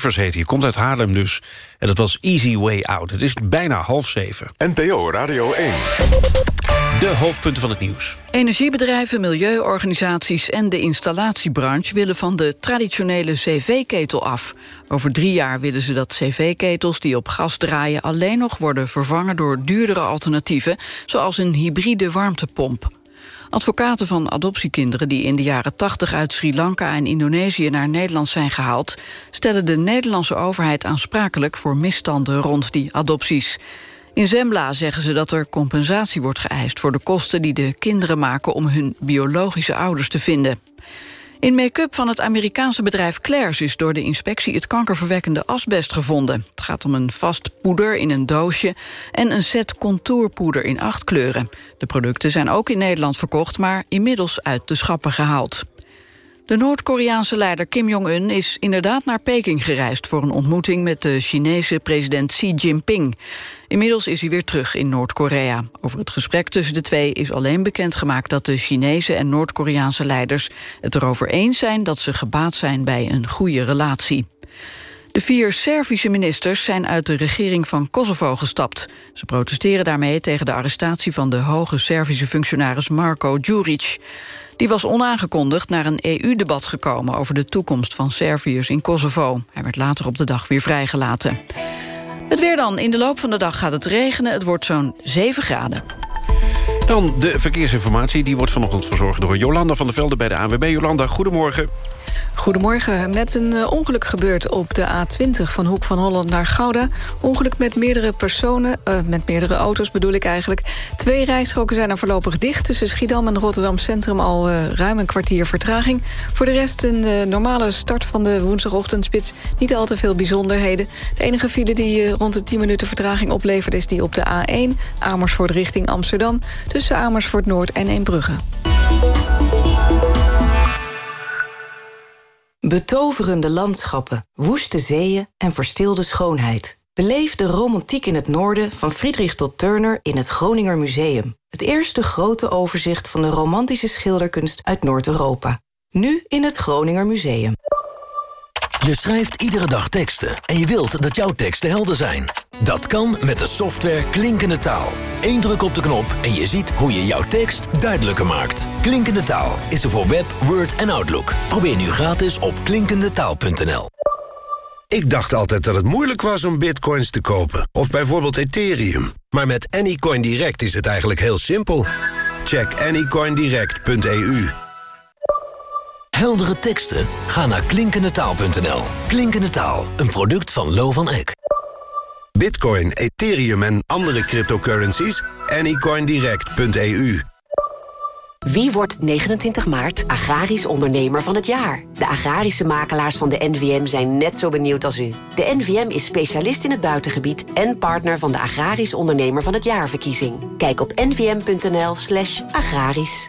Rivers heet hij, komt uit Haarlem dus. En dat was Easy Way Out. Het is bijna half zeven. NPO Radio 1. De hoofdpunten van het nieuws. Energiebedrijven, milieuorganisaties en de installatiebranche... willen van de traditionele cv-ketel af. Over drie jaar willen ze dat cv-ketels die op gas draaien... alleen nog worden vervangen door duurdere alternatieven... zoals een hybride warmtepomp. Advocaten van adoptiekinderen die in de jaren 80 uit Sri Lanka en Indonesië naar Nederland zijn gehaald, stellen de Nederlandse overheid aansprakelijk voor misstanden rond die adopties. In Zembla zeggen ze dat er compensatie wordt geëist voor de kosten die de kinderen maken om hun biologische ouders te vinden. In make-up van het Amerikaanse bedrijf Claire's is door de inspectie het kankerverwekkende asbest gevonden. Het gaat om een vast poeder in een doosje en een set contourpoeder in acht kleuren. De producten zijn ook in Nederland verkocht, maar inmiddels uit de schappen gehaald. De Noord-Koreaanse leider Kim Jong-un is inderdaad naar Peking gereisd... voor een ontmoeting met de Chinese president Xi Jinping. Inmiddels is hij weer terug in Noord-Korea. Over het gesprek tussen de twee is alleen bekendgemaakt... dat de Chinese en Noord-Koreaanse leiders het erover eens zijn... dat ze gebaat zijn bij een goede relatie. De vier Servische ministers zijn uit de regering van Kosovo gestapt. Ze protesteren daarmee tegen de arrestatie van de hoge Servische functionaris Marko Đuric. Die was onaangekondigd naar een EU-debat gekomen... over de toekomst van Serviërs in Kosovo. Hij werd later op de dag weer vrijgelaten. Het weer dan. In de loop van de dag gaat het regenen. Het wordt zo'n 7 graden. Dan de verkeersinformatie. Die wordt vanochtend verzorgd door Jolanda van der Velde bij de ANWB. Jolanda, goedemorgen. Goedemorgen. Net een uh, ongeluk gebeurd op de A20 van Hoek van Holland naar Gouda. Ongeluk met meerdere personen, uh, met meerdere auto's bedoel ik eigenlijk. Twee rijstroken zijn er voorlopig dicht. Tussen Schiedam en Rotterdam Centrum al uh, ruim een kwartier vertraging. Voor de rest een normale start van de woensdagochtendspits. Niet al te veel bijzonderheden. De enige file die rond de 10 minuten vertraging oplevert... is die op de A1 Amersfoort richting Amsterdam. Tussen Amersfoort Noord en Eembrugge. Betoverende landschappen, woeste zeeën en verstilde schoonheid. Beleef de romantiek in het noorden van Friedrich tot Turner in het Groninger Museum. Het eerste grote overzicht van de romantische schilderkunst uit Noord-Europa. Nu in het Groninger Museum. Je schrijft iedere dag teksten en je wilt dat jouw teksten helder zijn. Dat kan met de software Klinkende Taal. Eén druk op de knop en je ziet hoe je jouw tekst duidelijker maakt. Klinkende Taal is er voor Web, Word en Outlook. Probeer nu gratis op klinkendetaal.nl. Ik dacht altijd dat het moeilijk was om bitcoins te kopen. Of bijvoorbeeld Ethereum. Maar met Anycoin Direct is het eigenlijk heel simpel. Check anycoindirect.eu. Heldere teksten? Ga naar klinkendetaal.nl. Klinkende Taal, een product van Lo van Eck. Bitcoin, Ethereum en andere cryptocurrencies? Anycoindirect.eu. Wie wordt 29 maart agrarisch ondernemer van het jaar? De agrarische makelaars van de NVM zijn net zo benieuwd als u. De NVM is specialist in het buitengebied en partner van de agrarisch ondernemer van het jaarverkiezing. Kijk op nvm.nl slash agrarisch.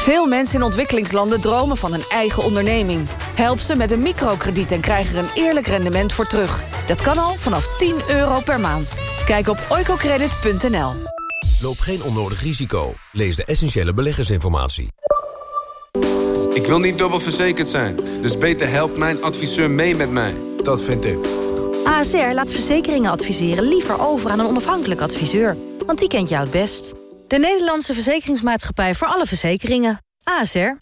Veel mensen in ontwikkelingslanden dromen van een eigen onderneming. Help ze met een microkrediet en krijg er een eerlijk rendement voor terug. Dat kan al vanaf 10 euro per maand. Kijk op oicocredit.nl. Loop geen onnodig risico. Lees de essentiële beleggersinformatie. Ik wil niet dubbel verzekerd zijn, dus beter helpt mijn adviseur mee met mij. Dat vind ik. ASR laat verzekeringen adviseren liever over aan een onafhankelijk adviseur. Want die kent jou het best. De Nederlandse Verzekeringsmaatschappij voor alle verzekeringen. ASR.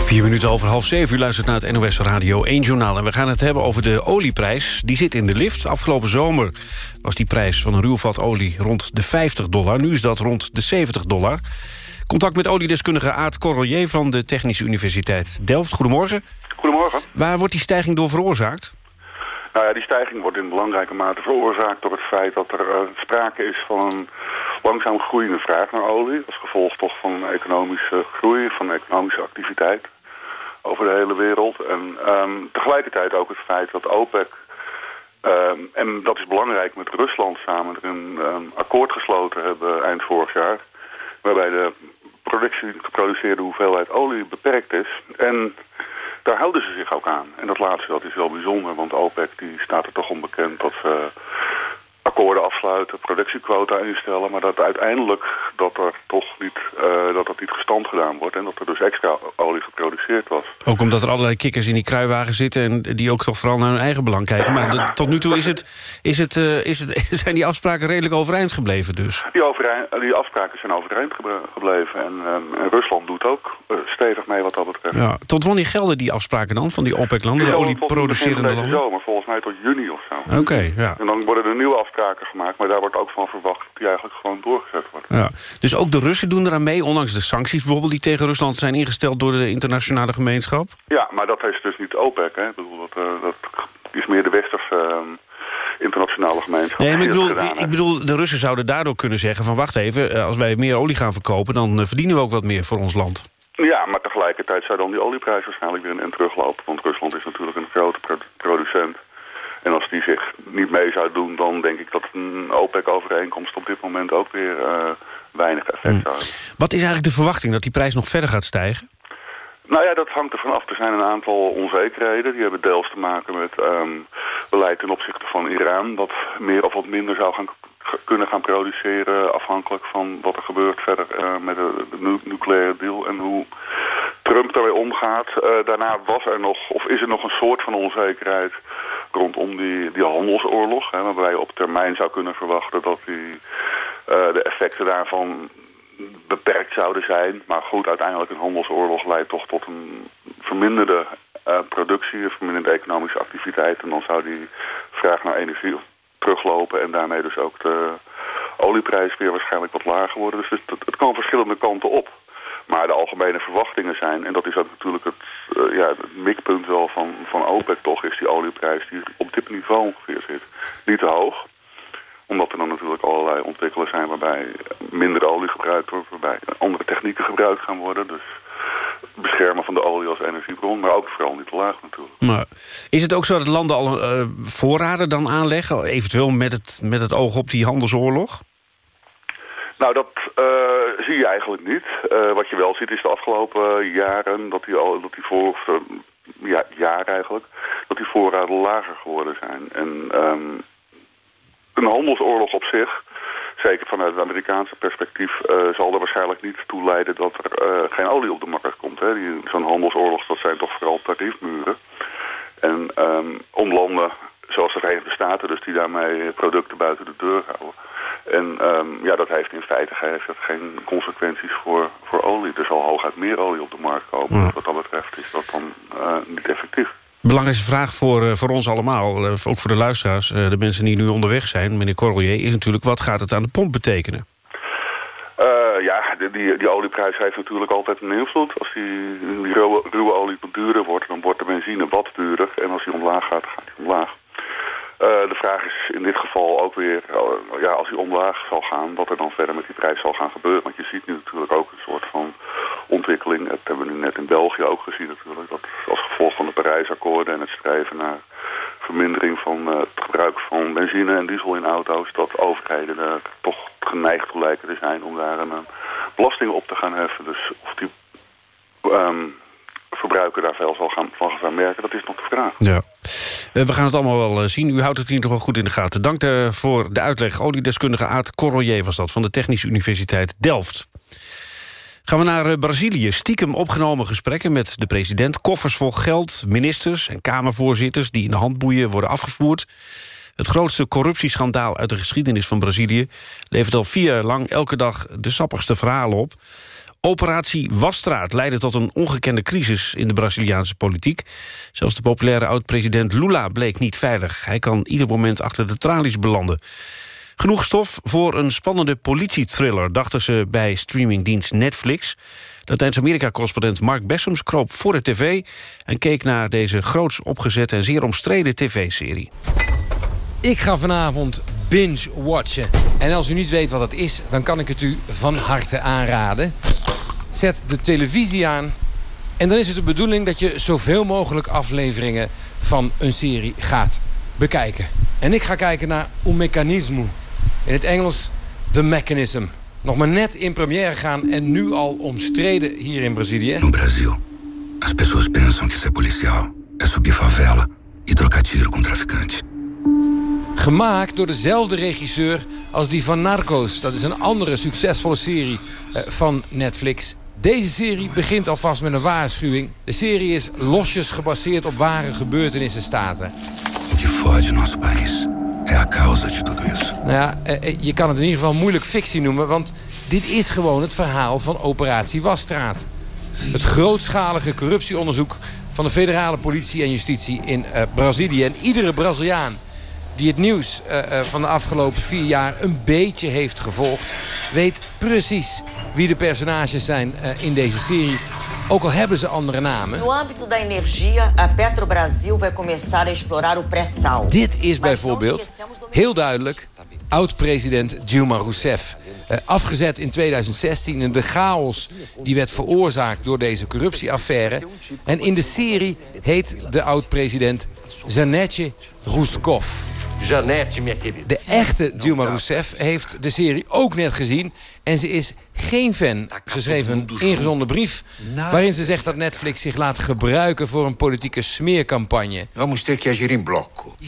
Vier minuten over half zeven. U luistert naar het NOS Radio 1 Journaal. En we gaan het hebben over de olieprijs. Die zit in de lift. Afgelopen zomer was die prijs van een ruwvat olie rond de 50 dollar. Nu is dat rond de 70 dollar. Contact met oliedeskundige Aad Correlier van de Technische Universiteit Delft. Goedemorgen. Goedemorgen. Waar wordt die stijging door veroorzaakt? Nou ja, die stijging wordt in belangrijke mate veroorzaakt door het feit dat er uh, sprake is van een langzaam groeiende vraag naar olie. Als gevolg toch van economische groei, van economische activiteit. over de hele wereld. En ehm, tegelijkertijd ook het feit dat OPEC... ehm, en dat is belangrijk met Rusland samen een ehm, akkoord gesloten hebben eind vorig jaar. Waarbij de productie, geproduceerde hoeveelheid olie beperkt is. En daar houden ze zich ook aan. En dat laatste dat is wel bijzonder, want OPEC die staat er toch onbekend dat ze akkoorden afsluiten, productiequota instellen, maar dat uiteindelijk dat er toch niet, eh, dat dat niet gestand gedaan wordt en dat er dus extra olie geproduceerd was. Ook omdat er allerlei kikkers in die kruiwagen zitten... en die ook toch vooral naar hun eigen belang kijken. Maar de- tot nu toe is het, is het, eh, is het, zijn die afspraken redelijk overeind gebleven dus. Die, overeind, die afspraken zijn overeind gebleven en, ehm, en Rusland doet ook eh, stevig mee wat dat betreft. Ja. Tot wanneer gelden die afspraken dan van die OPEC-landen, de olieproducerende landen? zomer, volgens mij tot juni of zo. Oké, ja. En dan worden er nieuwe afspraken gemaakt, maar daar wordt ook van verwacht dat die eigenlijk gewoon doorgezet wordt. Ja. Dus ook de Russen doen eraan mee, ondanks de sancties bijvoorbeeld... die tegen Rusland zijn ingesteld door de internationale gemeenschap? Ja, maar dat is dus niet OPEC. Hè. Ik bedoel, dat, eh, dat is meer de westerse ehm, internationale gemeenschap. Nee, maar ik bedoel, ik bedoel, de Russen zouden daardoor kunnen zeggen van... wacht even, eh, als wij meer olie gaan verkopen... dan eh, verdienen we ook wat meer voor ons land. Ja, maar tegelijkertijd zou dan die olieprijs waarschijnlijk weer end teruglopen. Want Rusland is natuurlijk een grote pro- producent. En als die zich niet mee zou doen, dan denk ik dat een OPEC-overeenkomst op dit moment ook weer eh, weinig effect zou hebben. Wat is eigenlijk de verwachting dat die prijs nog verder gaat stijgen? Nou ja, dat hangt ervan af. Er zijn een aantal onzekerheden. Die hebben deels te maken met ehm, beleid ten opzichte van Iran. Wat meer of wat minder zou gaan kunnen gaan produceren. Afhankelijk van wat er gebeurt verder eh, met de, de nu- nucleaire deal. En hoe Trump daarmee omgaat. Eh, daarna was er nog, of is er nog een soort van onzekerheid rondom die, die handelsoorlog. Hè, waarbij je op termijn zou kunnen verwachten dat die, eh, de effecten daarvan beperkt zouden zijn. Maar goed, uiteindelijk een handelsoorlog leidt toch tot een verminderde eh, productie, een verminderde economische activiteit. En dan zou die vraag naar energie teruglopen en daarmee dus ook de olieprijs weer waarschijnlijk wat lager worden. Dus het, het kan verschillende kanten op. Maar de algemene verwachtingen zijn, en dat is ook natuurlijk het, eh, ja, mikpunt wel van, van OPEC toch, is die olieprijs die op dit niveau ongeveer zit. Niet te hoog, omdat er dan natuurlijk allerlei ontwikkelingen zijn waarbij minder olie gebruikt wordt, waarbij andere technieken gebruikt gaan worden. Dus beschermen van de olie als energiebron, maar ook vooral niet te laag natuurlijk. Maar is het ook zo dat landen al eh, voorraden dan aanleggen? Eventueel met het, met het oog op die handelsoorlog? Nou, dat eh, zie je eigenlijk niet. Eh, wat je wel ziet is de afgelopen jaren dat die, al, dat die voor, eh, ja, jaar eigenlijk, dat die voorraden lager geworden zijn. En ehm, een handelsoorlog op zich, zeker vanuit het Amerikaanse perspectief, zal er waarschijnlijk niet toe leiden dat er geen olie op de markt komt. Zo'n handelsoorlog, dat zijn toch vooral tariefmuren. En ehm, om landen zoals de Verenigde Staten, dus die daarmee producten buiten de deur houden. En ehm, ja, dat heeft in feite heeft dat geen consequenties voor, voor olie. Er zal hooguit meer olie op de markt komen. Ja. Dus wat dat betreft is dat dan eh, niet effectief. Belangrijkste vraag voor, eh, voor ons allemaal, eh, ook voor de luisteraars... de mensen die nu onderweg zijn, meneer Correlier... is natuurlijk wat gaat het aan de pomp betekenen? Ja, die, die, die olieprijs heeft natuurlijk altijd een invloed. Als die, die ruwe, ruwe olie duurder wordt, dan wordt de benzine wat duurder. En als die omlaag gaat, gaat die omlaag. Eh, de vraag is in dit geval ook weer, eh, ja, als die omlaag zal gaan, wat er dan verder met die prijs zal gaan gebeuren. Want je ziet nu natuurlijk ook een soort van ontwikkeling. Dat hebben we nu net in België ook gezien natuurlijk. Dat als gevolg van de Parijsakkoorden en het streven naar vermindering van eh, het gebruik van benzine en diesel in auto's, dat overheden er toch geneigd toe lijken te zijn om daar een, belasting op te gaan heffen. Dus of die ehm, verbruiker daar veel gaan, van gaan merken, dat is nog de vraag. Ja. Eh, we gaan het allemaal wel eh, zien. U houdt het in ieder geval goed in de gaten. Dank eh, voor de uitleg. Oliedeskundige Aad Correlier was dat... van de Technische Universiteit Delft. Gaan we naar Brazilië. Stiekem opgenomen gesprekken met de president. Koffers vol geld, ministers en kamervoorzitters... die in de handboeien worden afgevoerd. Het grootste corruptieschandaal uit de geschiedenis van Brazilië... levert al vier jaar lang elke dag de sappigste verhalen op. Operatie Wasstraat leidde tot een ongekende crisis in de Braziliaanse politiek. Zelfs de populaire oud-president Lula bleek niet veilig. Hij kan ieder moment achter de tralies belanden. Genoeg stof voor een spannende politietriller... dachten ze bij streamingdienst Netflix. Latijns-Amerika-correspondent Mark Bessems kroop voor de tv... en keek naar deze groots opgezette en zeer omstreden tv-serie. Ik ga vanavond binge-watchen. En als u niet weet wat dat is, dan kan ik het u van harte aanraden. Zet de televisie aan En dan is het de bedoeling dat je zoveel mogelijk afleveringen van een serie gaat bekijken. En ik ga kijken naar Un Mecanismo. In het Engels The Mechanism. Nog maar net in première gaan en nu al omstreden hier in Brazilië. No Brasil, as pessoas pensam que ser policial é subir favela e trocar tiro com traficantes. Gemaakt door dezelfde regisseur als die van Narcos. Dat is een andere succesvolle serie eh, van Netflix. Deze serie begint alvast met een waarschuwing. De serie is losjes gebaseerd op ware gebeurtenissen staten. O que fode nosso país é a causa de tudo isso. Nou ja, eh, eh, je kan het in ieder geval moeilijk fictie noemen... want dit is gewoon het verhaal van Operatie Wasstraat. Het grootschalige corruptieonderzoek van de federale politie en justitie in eh, Brazilië. En iedere Braziliaan die het nieuws eh, eh, van de afgelopen vier jaar een beetje heeft gevolgd... weet precies wie de personages zijn eh, in deze serie. Ook al hebben ze andere namen. No âmbito da energia, a Petrobrasil vai começar a explorar o pré-sal. Dit is bijvoorbeeld heel duidelijk oud-president Dilma Rousseff. Afgezet in 2016 en de chaos die werd veroorzaakt door deze corruptieaffaire. En in de serie heet de oud-president Zanetje Ruskov. De echte Dilma Rousseff heeft de serie ook net gezien. En ze is geen fan. Ze schreef een ingezonden brief waarin ze zegt dat Netflix zich laat gebruiken voor een politieke smeercampagne.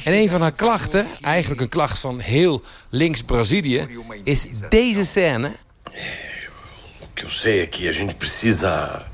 En een van haar klachten, eigenlijk een klacht van heel links Brazilië, is deze scène. Sei é que a gente precisa.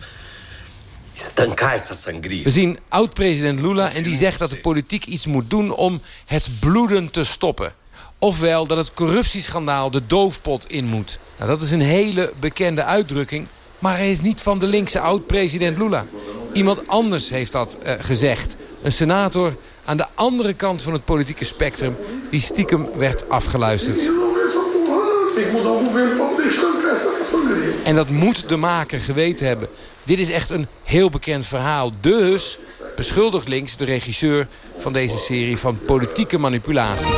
We zien oud-president Lula en die zegt dat de politiek iets moet doen om het bloeden te stoppen. Ofwel dat het corruptieschandaal de doofpot in moet. Nou, dat is een hele bekende uitdrukking. Maar hij is niet van de linkse oud-president Lula. Iemand anders heeft dat eh, gezegd. Een senator aan de andere kant van het politieke spectrum... die stiekem werd afgeluisterd. En dat moet de maker geweten hebben. Dit is echt een heel bekend verhaal. Dus beschuldigt links de regisseur van deze serie van politieke manipulatie.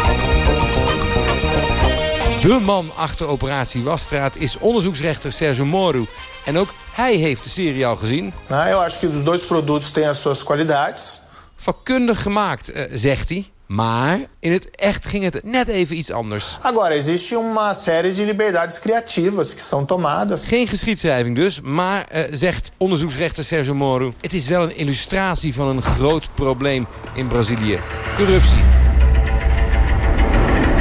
De man achter operatie Wasstraat is onderzoeksrechter Sergio Moro. En ook hij heeft de serie al gezien. Nou, acho que os dois produtos têm as suas qualidades. Vakkundig gemaakt, eh, zegt hij. Maar in het echt ging het net even iets anders. Agora, existe uma série de liberdades criativas que são tomadas. Geen geschiedschrijving dus, maar eh, zegt onderzoeksrechter Sergio Moro... het is wel een illustratie van een groot probleem in Brazilië. Corruptie.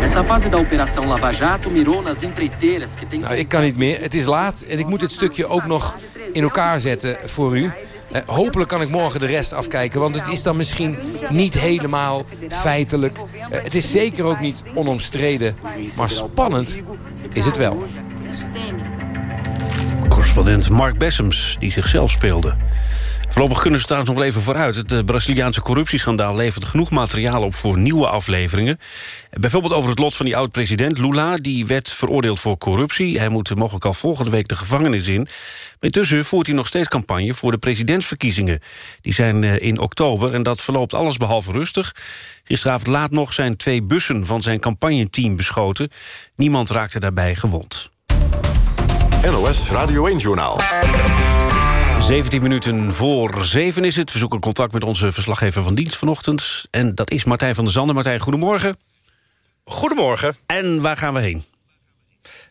Essa fase da Operação Lava Jato mirou nas empreiteiras que têm... Nou, ik kan niet meer. Het is laat en ik moet dit stukje ook nog in elkaar zetten voor u. Eh, hopelijk kan ik morgen de rest afkijken, want het is dan misschien niet helemaal feitelijk. Eh, het is zeker ook niet onomstreden, maar spannend is het wel. Correspondent Mark Bessems, die zichzelf speelde. Voorlopig kunnen ze trouwens nog even vooruit. Het eh, Braziliaanse corruptieschandaal levert genoeg materiaal op voor nieuwe afleveringen. Bijvoorbeeld over het lot van die oud-president Lula. Die werd veroordeeld voor corruptie. Hij moet mogelijk al volgende week de gevangenis in. Intussen voert hij nog steeds campagne voor de presidentsverkiezingen. Die zijn eh, in oktober en dat verloopt allesbehalve rustig. Gisteravond laat nog zijn twee bussen van zijn campagneteam beschoten. Niemand raakte daarbij gewond. NOS Radio 1-journaal. 17 minuten voor 7 is het. We zoeken contact met onze verslaggever van dienst vanochtend. En dat is Martijn van der Zanden. Martijn, goedemorgen. Goedemorgen. En waar gaan we heen?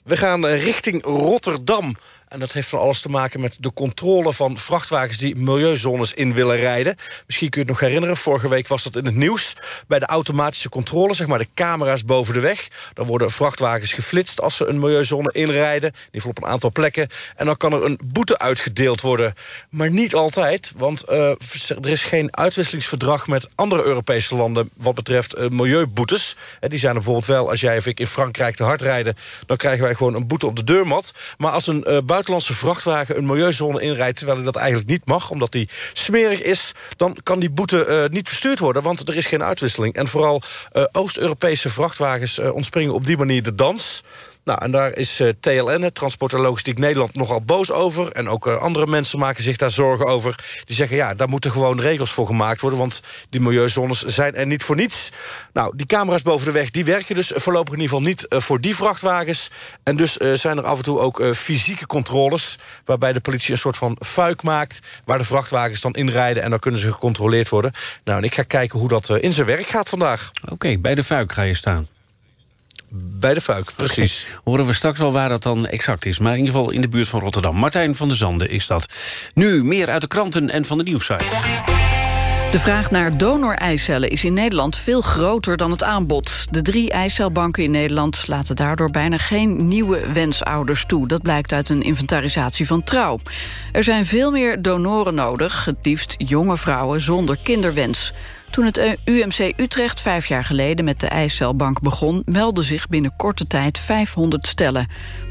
We gaan eh, richting Rotterdam. En dat heeft van alles te maken met de controle van vrachtwagens... die milieuzones in willen rijden. Misschien kun je het nog herinneren, vorige week was dat in het nieuws. Bij de automatische controle, zeg maar de camera's boven de weg. Dan worden vrachtwagens geflitst als ze een milieuzone inrijden. In ieder geval op een aantal plekken. En dan kan er een boete uitgedeeld worden. Maar niet altijd, want uh, er is geen uitwisselingsverdrag... met andere Europese landen wat betreft uh, milieuboetes. die zijn er bijvoorbeeld wel, als jij of ik in Frankrijk te hard rijden... dan krijgen wij gewoon een boete op de deurmat. Maar als een uh, buitenlandse vrachtwagen een milieuzone inrijdt... terwijl hij dat eigenlijk niet mag, omdat die smerig is... dan kan die boete uh, niet verstuurd worden, want er is geen uitwisseling. En vooral uh, Oost-Europese vrachtwagens uh, ontspringen op die manier de dans... Nou, en daar is uh, TLN, Transport en Logistiek Nederland, nogal boos over. En ook uh, andere mensen maken zich daar zorgen over. Die zeggen, ja, daar moeten gewoon regels voor gemaakt worden... want die milieuzones zijn er niet voor niets. Nou, die camera's boven de weg, die werken dus voorlopig in ieder geval niet... Uh, voor die vrachtwagens. En dus zijn er af en toe ook fysieke controles... waarbij de politie een soort van fuik maakt... waar de vrachtwagens dan inrijden en dan kunnen ze gecontroleerd worden. Nou, en ik ga kijken hoe dat in zijn werk gaat vandaag. Oké, bij de fuik ga je staan. Bij de Fuik, precies. Okay. Horen we straks wel waar dat dan exact is. Maar in ieder geval in de buurt van Rotterdam. Martijn van der Zanden is dat. Nu meer uit de kranten en van de nieuwsite. De vraag naar donoreicellen is in Nederland veel groter dan het aanbod. De drie eicelbanken in Nederland laten daardoor bijna geen nieuwe wensouders toe. Dat blijkt uit een inventarisatie van Trouw. Er zijn veel meer donoren nodig, het liefst jonge vrouwen zonder kinderwens. Toen het UMC Utrecht vijf jaar geleden met de eicelbank begon... meldden zich binnen korte tijd 500 stellen.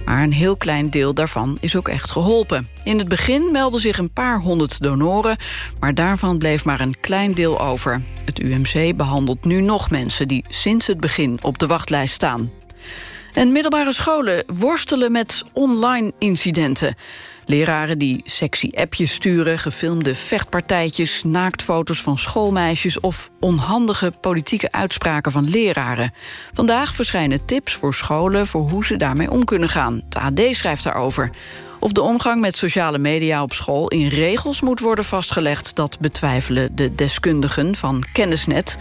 Maar een heel klein deel daarvan is ook echt geholpen. In het begin meldden zich een paar honderd donoren... maar daarvan bleef maar een klein deel over. Het UMC behandelt nu nog mensen die sinds het begin op de wachtlijst staan. En middelbare scholen worstelen met online incidenten. Leraren die sexy appjes sturen, gefilmde vechtpartijtjes... naaktfoto's van schoolmeisjes of onhandige politieke uitspraken van leraren. Vandaag verschijnen tips voor scholen voor hoe ze daarmee om kunnen gaan. Het AD schrijft daarover. Of de omgang met sociale media op school in regels moet worden vastgelegd... dat betwijfelen de deskundigen van Kennisnet...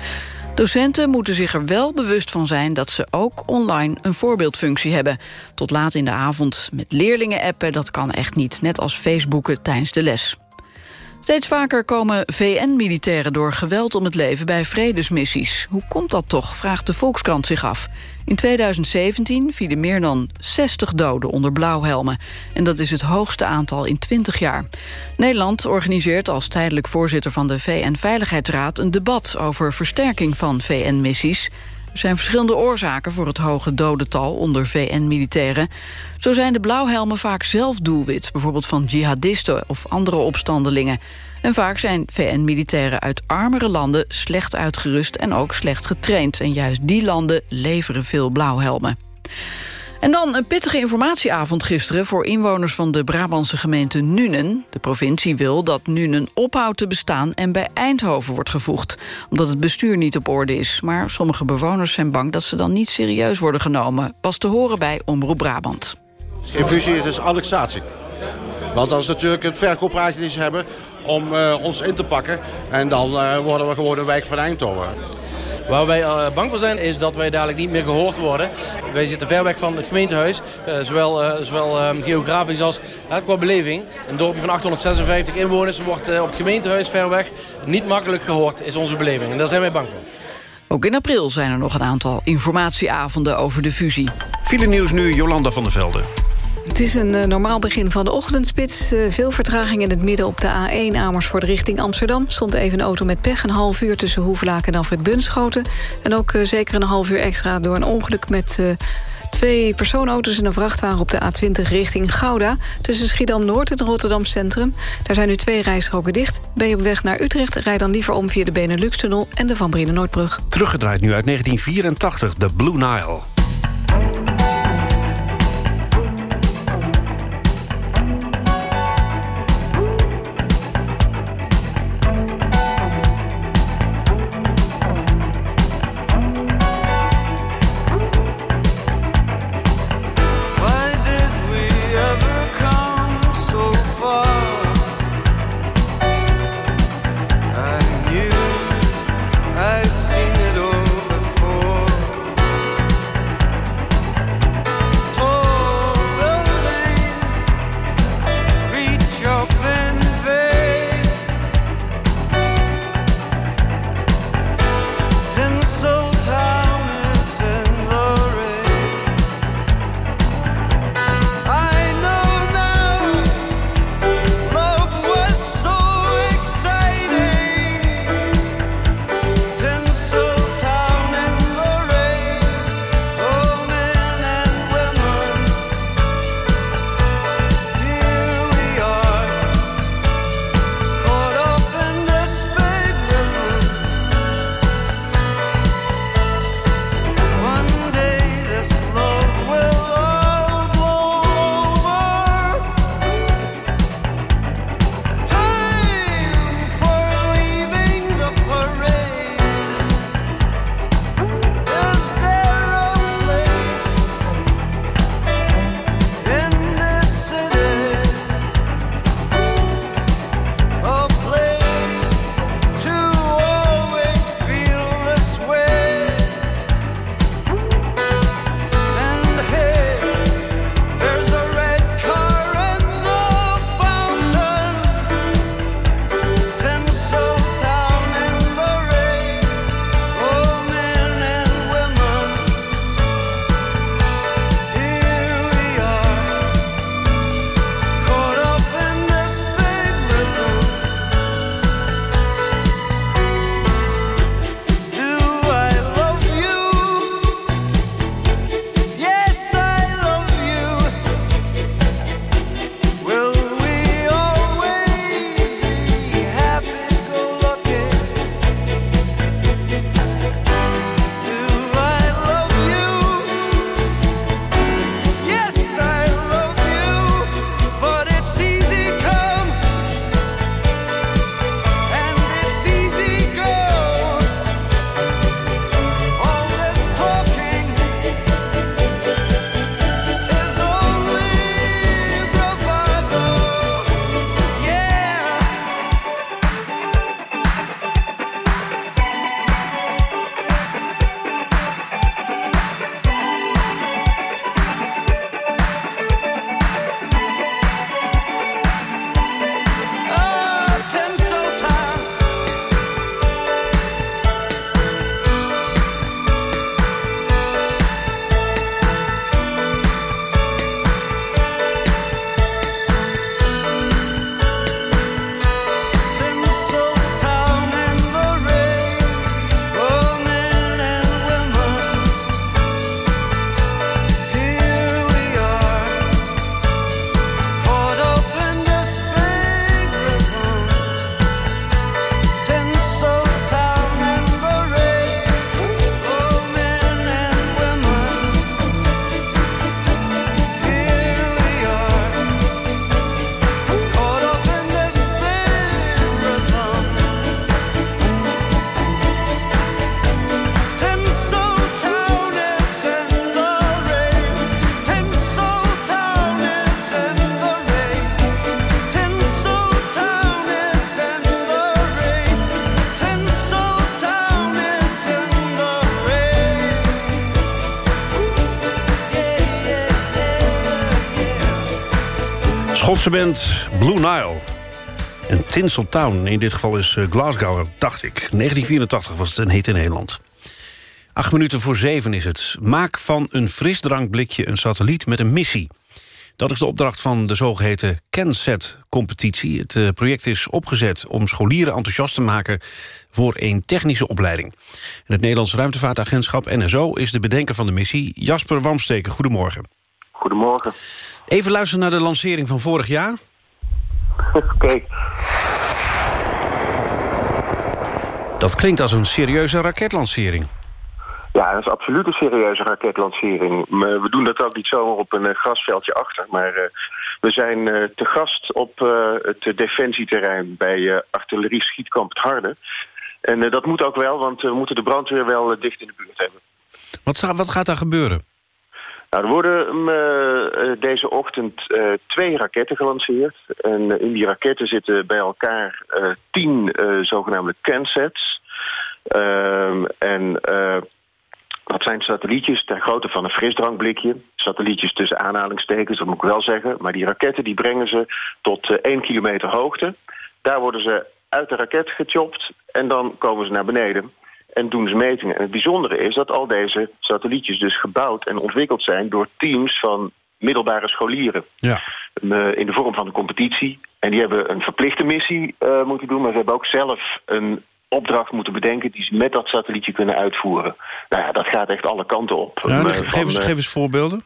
Docenten moeten zich er wel bewust van zijn dat ze ook online een voorbeeldfunctie hebben. Tot laat in de avond met leerlingen appen, dat kan echt niet. Net als Facebooken tijdens de les. Steeds vaker komen VN-militairen door geweld om het leven bij vredesmissies. Hoe komt dat toch, vraagt de Volkskrant zich af. In 2017 vielen meer dan 60 doden onder blauwhelmen. En dat is het hoogste aantal in 20 jaar. Nederland organiseert als tijdelijk voorzitter van de VN-veiligheidsraad... een debat over versterking van VN-missies. Er zijn verschillende oorzaken voor het hoge dodental onder VN-militairen. Zo zijn de blauwhelmen vaak zelf doelwit, bijvoorbeeld van jihadisten of andere opstandelingen. En vaak zijn VN-militairen uit armere landen slecht uitgerust en ook slecht getraind. En juist die landen leveren veel blauwhelmen. En dan een pittige informatieavond gisteren... voor inwoners van de Brabantse gemeente Nuenen. De provincie wil dat Nuenen ophoudt te bestaan... en bij Eindhoven wordt gevoegd, omdat het bestuur niet op orde is. Maar sommige bewoners zijn bang dat ze dan niet serieus worden genomen. Pas te horen bij Omroep Brabant. Geen fusie is dus annexatie. Want dat is natuurlijk het ze hebben om uh, ons in te pakken. En dan uh, worden we gewoon een wijk van Eindhoven. Waar wij uh, bang voor zijn is dat wij dadelijk niet meer gehoord worden. Wij zitten ver weg van het gemeentehuis. zowel zowel ehm, geografisch als qua beleving. Een dorpje van 856 inwoners wordt op het gemeentehuis ver weg. Niet makkelijk gehoord is onze beleving. En daar zijn wij bang voor. Ook in april zijn er nog een aantal informatieavonden over de fusie. File nieuws nu, Jolanda van der Velde. Het is een uh, normaal begin van de ochtendspits. Uh, veel vertraging in het midden op de A1 Amersfoort richting Amsterdam. Stond even een auto met pech, een half uur tussen Hoevelaak en Alfred Bunschoten. En ook uh, zeker een half uur extra door een ongeluk met... Twee personenauto's en een vrachtwagen op de A20 richting Gouda... tussen Schiedam-Noord en Rotterdam Centrum. Daar zijn nu twee rijstroken dicht. Ben je op weg naar Utrecht, rijd dan liever om via de Benelux-tunnel... en de Van Brienen-Noordbrug. Teruggedraaid nu uit 1984, de Blue Nile. Schotse band Blue Nile. En Tinseltown, in dit geval is eh, Glasgow, dacht ik. 1984 was het een hit in Nederland. Acht minuten voor zeven is het. Maak van een frisdrankblikje een satelliet met een missie. Dat is de opdracht van de zogeheten CanSat-competitie. Het eh, project is opgezet om scholieren enthousiast te maken... voor een technische opleiding. En het Nederlands Ruimtevaartagentschap NSO is de bedenker van de missie. Jasper Wamsteken, goedemorgen. Goedemorgen. Even luisteren naar de lancering van vorig jaar. Oké. Dat klinkt als een serieuze raketlancering. Ja, dat is absoluut een serieuze raketlancering. We doen dat ook niet zomaar op een eh, grasveldje achter. Maar uh, we zijn uh, te gast op uh, het defensieterrein bij artillerie schietkamp het Harde. En dat moet ook wel, want we moeten de brandweer wel dicht in de buurt hebben. Wat, wat gaat daar gebeuren? Er worden uh, deze ochtend uh, twee raketten gelanceerd. En in die raketten zitten bij elkaar tien zogenaamde CanSats. Ehm, en dat zijn satellietjes ter grootte van een frisdrankblikje. Satellietjes tussen aanhalingstekens, dat moet ik wel zeggen. Maar die raketten die brengen ze tot één kilometer hoogte. Daar worden ze uit de raket gechopt en dan komen ze naar beneden en doen ze metingen. En het bijzondere is dat al deze satellietjes dus gebouwd en ontwikkeld zijn... door teams van middelbare scholieren. Ja. In de vorm van een competitie. En die hebben een verplichte missie uh, moeten doen... maar ze hebben ook zelf een opdracht moeten bedenken... die ze met dat satellietje kunnen uitvoeren. Nou ja, dat gaat echt alle kanten op. Ja, geef, eens, geef eens voorbeelden.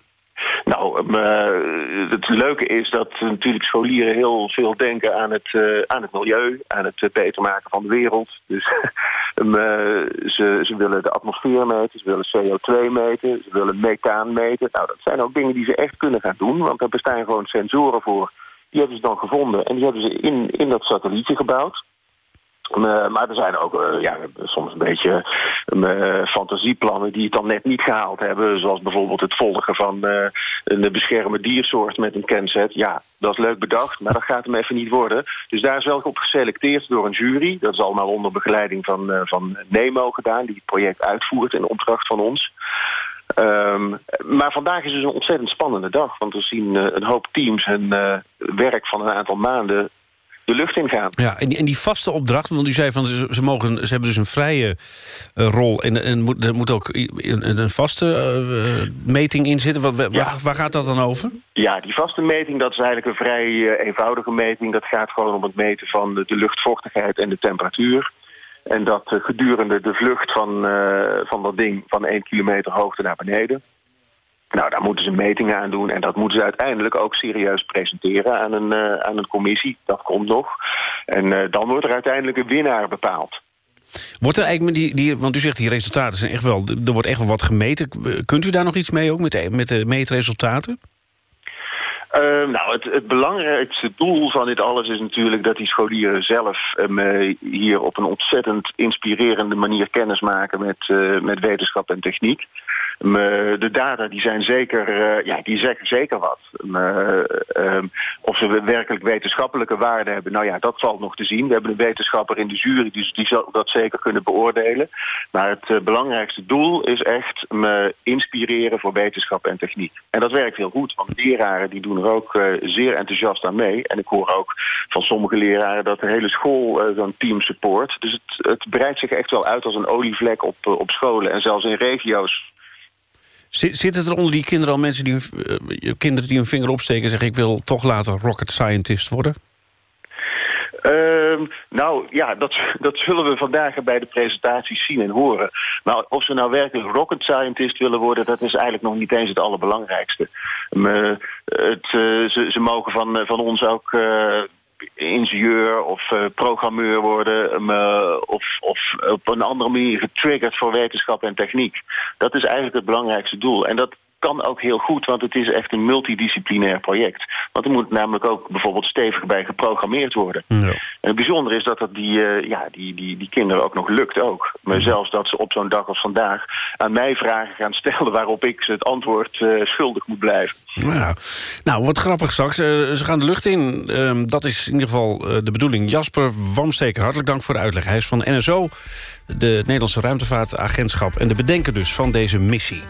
Nou, uh, het leuke is dat natuurlijk scholieren heel veel denken aan het, uh, aan het milieu, aan het uh, beter maken van de wereld. Dus um, ze, ze willen de atmosfeer meten, ze willen CO2 meten, ze willen methaan meten. Nou, dat zijn ook dingen die ze echt kunnen gaan doen, want er bestaan gewoon sensoren voor. Die hebben ze dan gevonden en die hebben ze in, in dat satellietje gebouwd. Uh, maar er zijn ook uh, ja, soms een beetje uh, fantasieplannen die het dan net niet gehaald hebben. Zoals bijvoorbeeld het volgen van een beschermde diersoort met een kenset. Ja, dat is leuk bedacht, maar dat gaat hem even niet worden. Dus daar is wel op geselecteerd door een jury. Dat is allemaal onder begeleiding van, van Nemo gedaan, die het project uitvoert in opdracht van ons. Um, maar vandaag is dus een ontzettend spannende dag. Want we zien een hoop teams hun werk van een aantal maanden de lucht in gaan. Ja, en die, en die vaste opdracht, want u zei van ze, ze mogen, ze hebben dus een vrije uh, rol en, en moet, er moet ook een, een vaste uh, meting in zitten. Wat, waar, ja. waar, gaat dat dan over? Ja, die vaste meting dat is eigenlijk een vrij uh, eenvoudige meting. Dat gaat gewoon om het meten van de, de luchtvochtigheid en de temperatuur. En dat gedurende de vlucht van, van dat ding van 1 kilometer hoogte naar beneden nou, daar moeten ze metingen aan doen en dat moeten ze uiteindelijk ook serieus presenteren aan een, uh, aan een commissie. Dat komt nog. En uh, dan wordt er uiteindelijk een winnaar bepaald. Wordt er eigenlijk, die, die, want u zegt die resultaten zijn echt wel, er wordt echt wel wat gemeten. Kunt u daar nog iets mee ook met de, met de meetresultaten? Uh, nou, het, het, belangrijkste doel van dit alles is natuurlijk dat die scholieren zelf um, hier op een ontzettend inspirerende manier kennis maken met, uh, met wetenschap en techniek. De data die zijn zeker, uh, ja, die zeggen zeker wat. Um, of ze werkelijk wetenschappelijke waarde hebben, nou ja, dat valt nog te zien. We hebben een wetenschapper in de jury, dus die zal dat zeker kunnen beoordelen. Maar het belangrijkste doel is echt me inspireren voor wetenschap en techniek. En dat werkt heel goed, want leraren die doen er ook uh, zeer enthousiast aan mee. En ik hoor ook van sommige leraren dat de hele school zo'n team support. Dus het, het breidt zich echt wel uit als een olievlek op, op scholen en zelfs in regio's. Zitten er onder die kinderen al mensen die, kinderen die hun vinger opsteken en zeggen... ik wil toch later rocket scientist worden? Uh, nou ja, dat, dat zullen we vandaag bij de presentaties zien en horen. Maar of ze nou werkelijk rocket scientist willen worden... dat is eigenlijk nog niet eens het allerbelangrijkste. Um, het, uh, ze, ze, mogen van, van ons ook... Ingenieur of uh, programmeur worden... Um, of, of op een andere manier getriggerd voor wetenschap en techniek. Dat is eigenlijk het belangrijkste doel. En dat kan ook heel goed, want het is echt een multidisciplinair project. Want er moet namelijk ook bijvoorbeeld stevig bij geprogrammeerd worden. Ja. En het bijzondere is dat dat die, uh, ja, die, die, die kinderen ook nog lukt ook. Maar zelfs dat ze op zo'n dag als vandaag aan mij vragen gaan stellen... waarop ik ze het antwoord uh, schuldig moet blijven. Ja. Nou, wat grappig straks. Uh, ze gaan de lucht in. Uh, dat is in ieder geval de bedoeling. Jasper Wamsteker, hartelijk dank voor de uitleg. Hij is van NSO, de Nederlandse Ruimtevaartagentschap... en de bedenker dus van deze missie.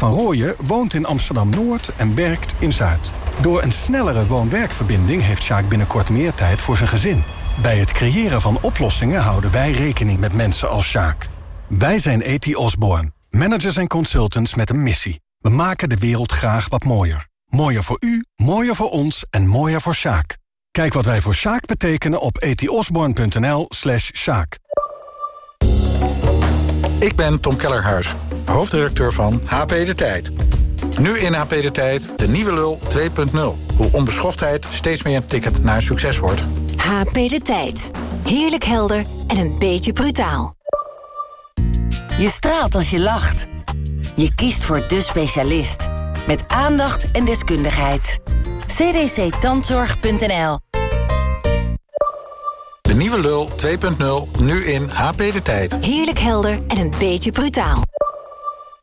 Van Rooyen woont in Amsterdam-Noord en werkt in Zuid. Door een snellere woon-werkverbinding heeft Sjaak binnenkort meer tijd voor zijn gezin. Bij het creëren van oplossingen houden wij rekening met mensen als Sjaak. Wij zijn E.T. Osborne, managers en consultants met een missie. We maken de wereld graag wat mooier. Mooier voor u, mooier voor ons en mooier voor Sjaak. Kijk wat wij voor Sjaak betekenen op etiosborn.nl slash Sjaak. Ik ben Tom Kellerhuis, hoofdredacteur van HP De Tijd. Nu in HP De Tijd, de nieuwe lul 2.0. Hoe onbeschoftheid steeds meer een ticket naar succes wordt. HP De Tijd. Heerlijk helder en een beetje brutaal. Je straalt als je lacht. Je kiest voor de specialist. Met aandacht en deskundigheid. cdctandzorg.nl De nieuwe lul 2.0, nu in HP De Tijd. Heerlijk helder en een beetje brutaal.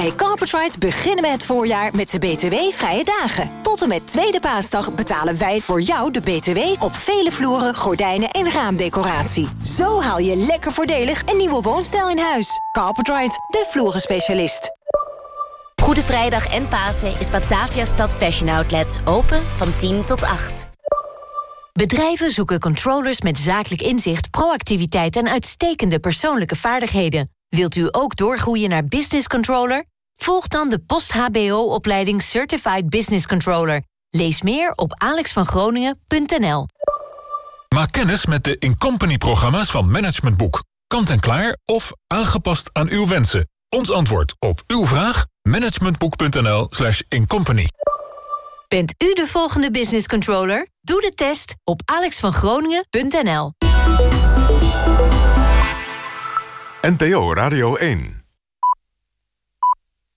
Bij Carpetride beginnen we het voorjaar met de BTW-vrije dagen. Tot en met tweede paasdag betalen wij voor jou de BTW... op vele vloeren, gordijnen en raamdecoratie. Zo haal je lekker voordelig een nieuwe woonstijl in huis. Carpetride, de vloerenspecialist. Goede Vrijdag en Pasen is Batavia Stad Fashion Outlet open van 10 tot 8. Bedrijven zoeken controllers met zakelijk inzicht, proactiviteit en uitstekende persoonlijke vaardigheden. Wilt u ook doorgroeien naar business controller? Volg dan de post-HBO-opleiding Certified Business Controller. Lees meer op alexvangroningen.nl. Maak kennis met de Incompany-programma's van Management Boek. Kant-en-klaar of aangepast aan uw wensen. Ons antwoord op uw vraag? managementboek.nl slash incompany. Bent u de volgende business controller? Doe de test op alexvangroningen.nl. NPO Radio 1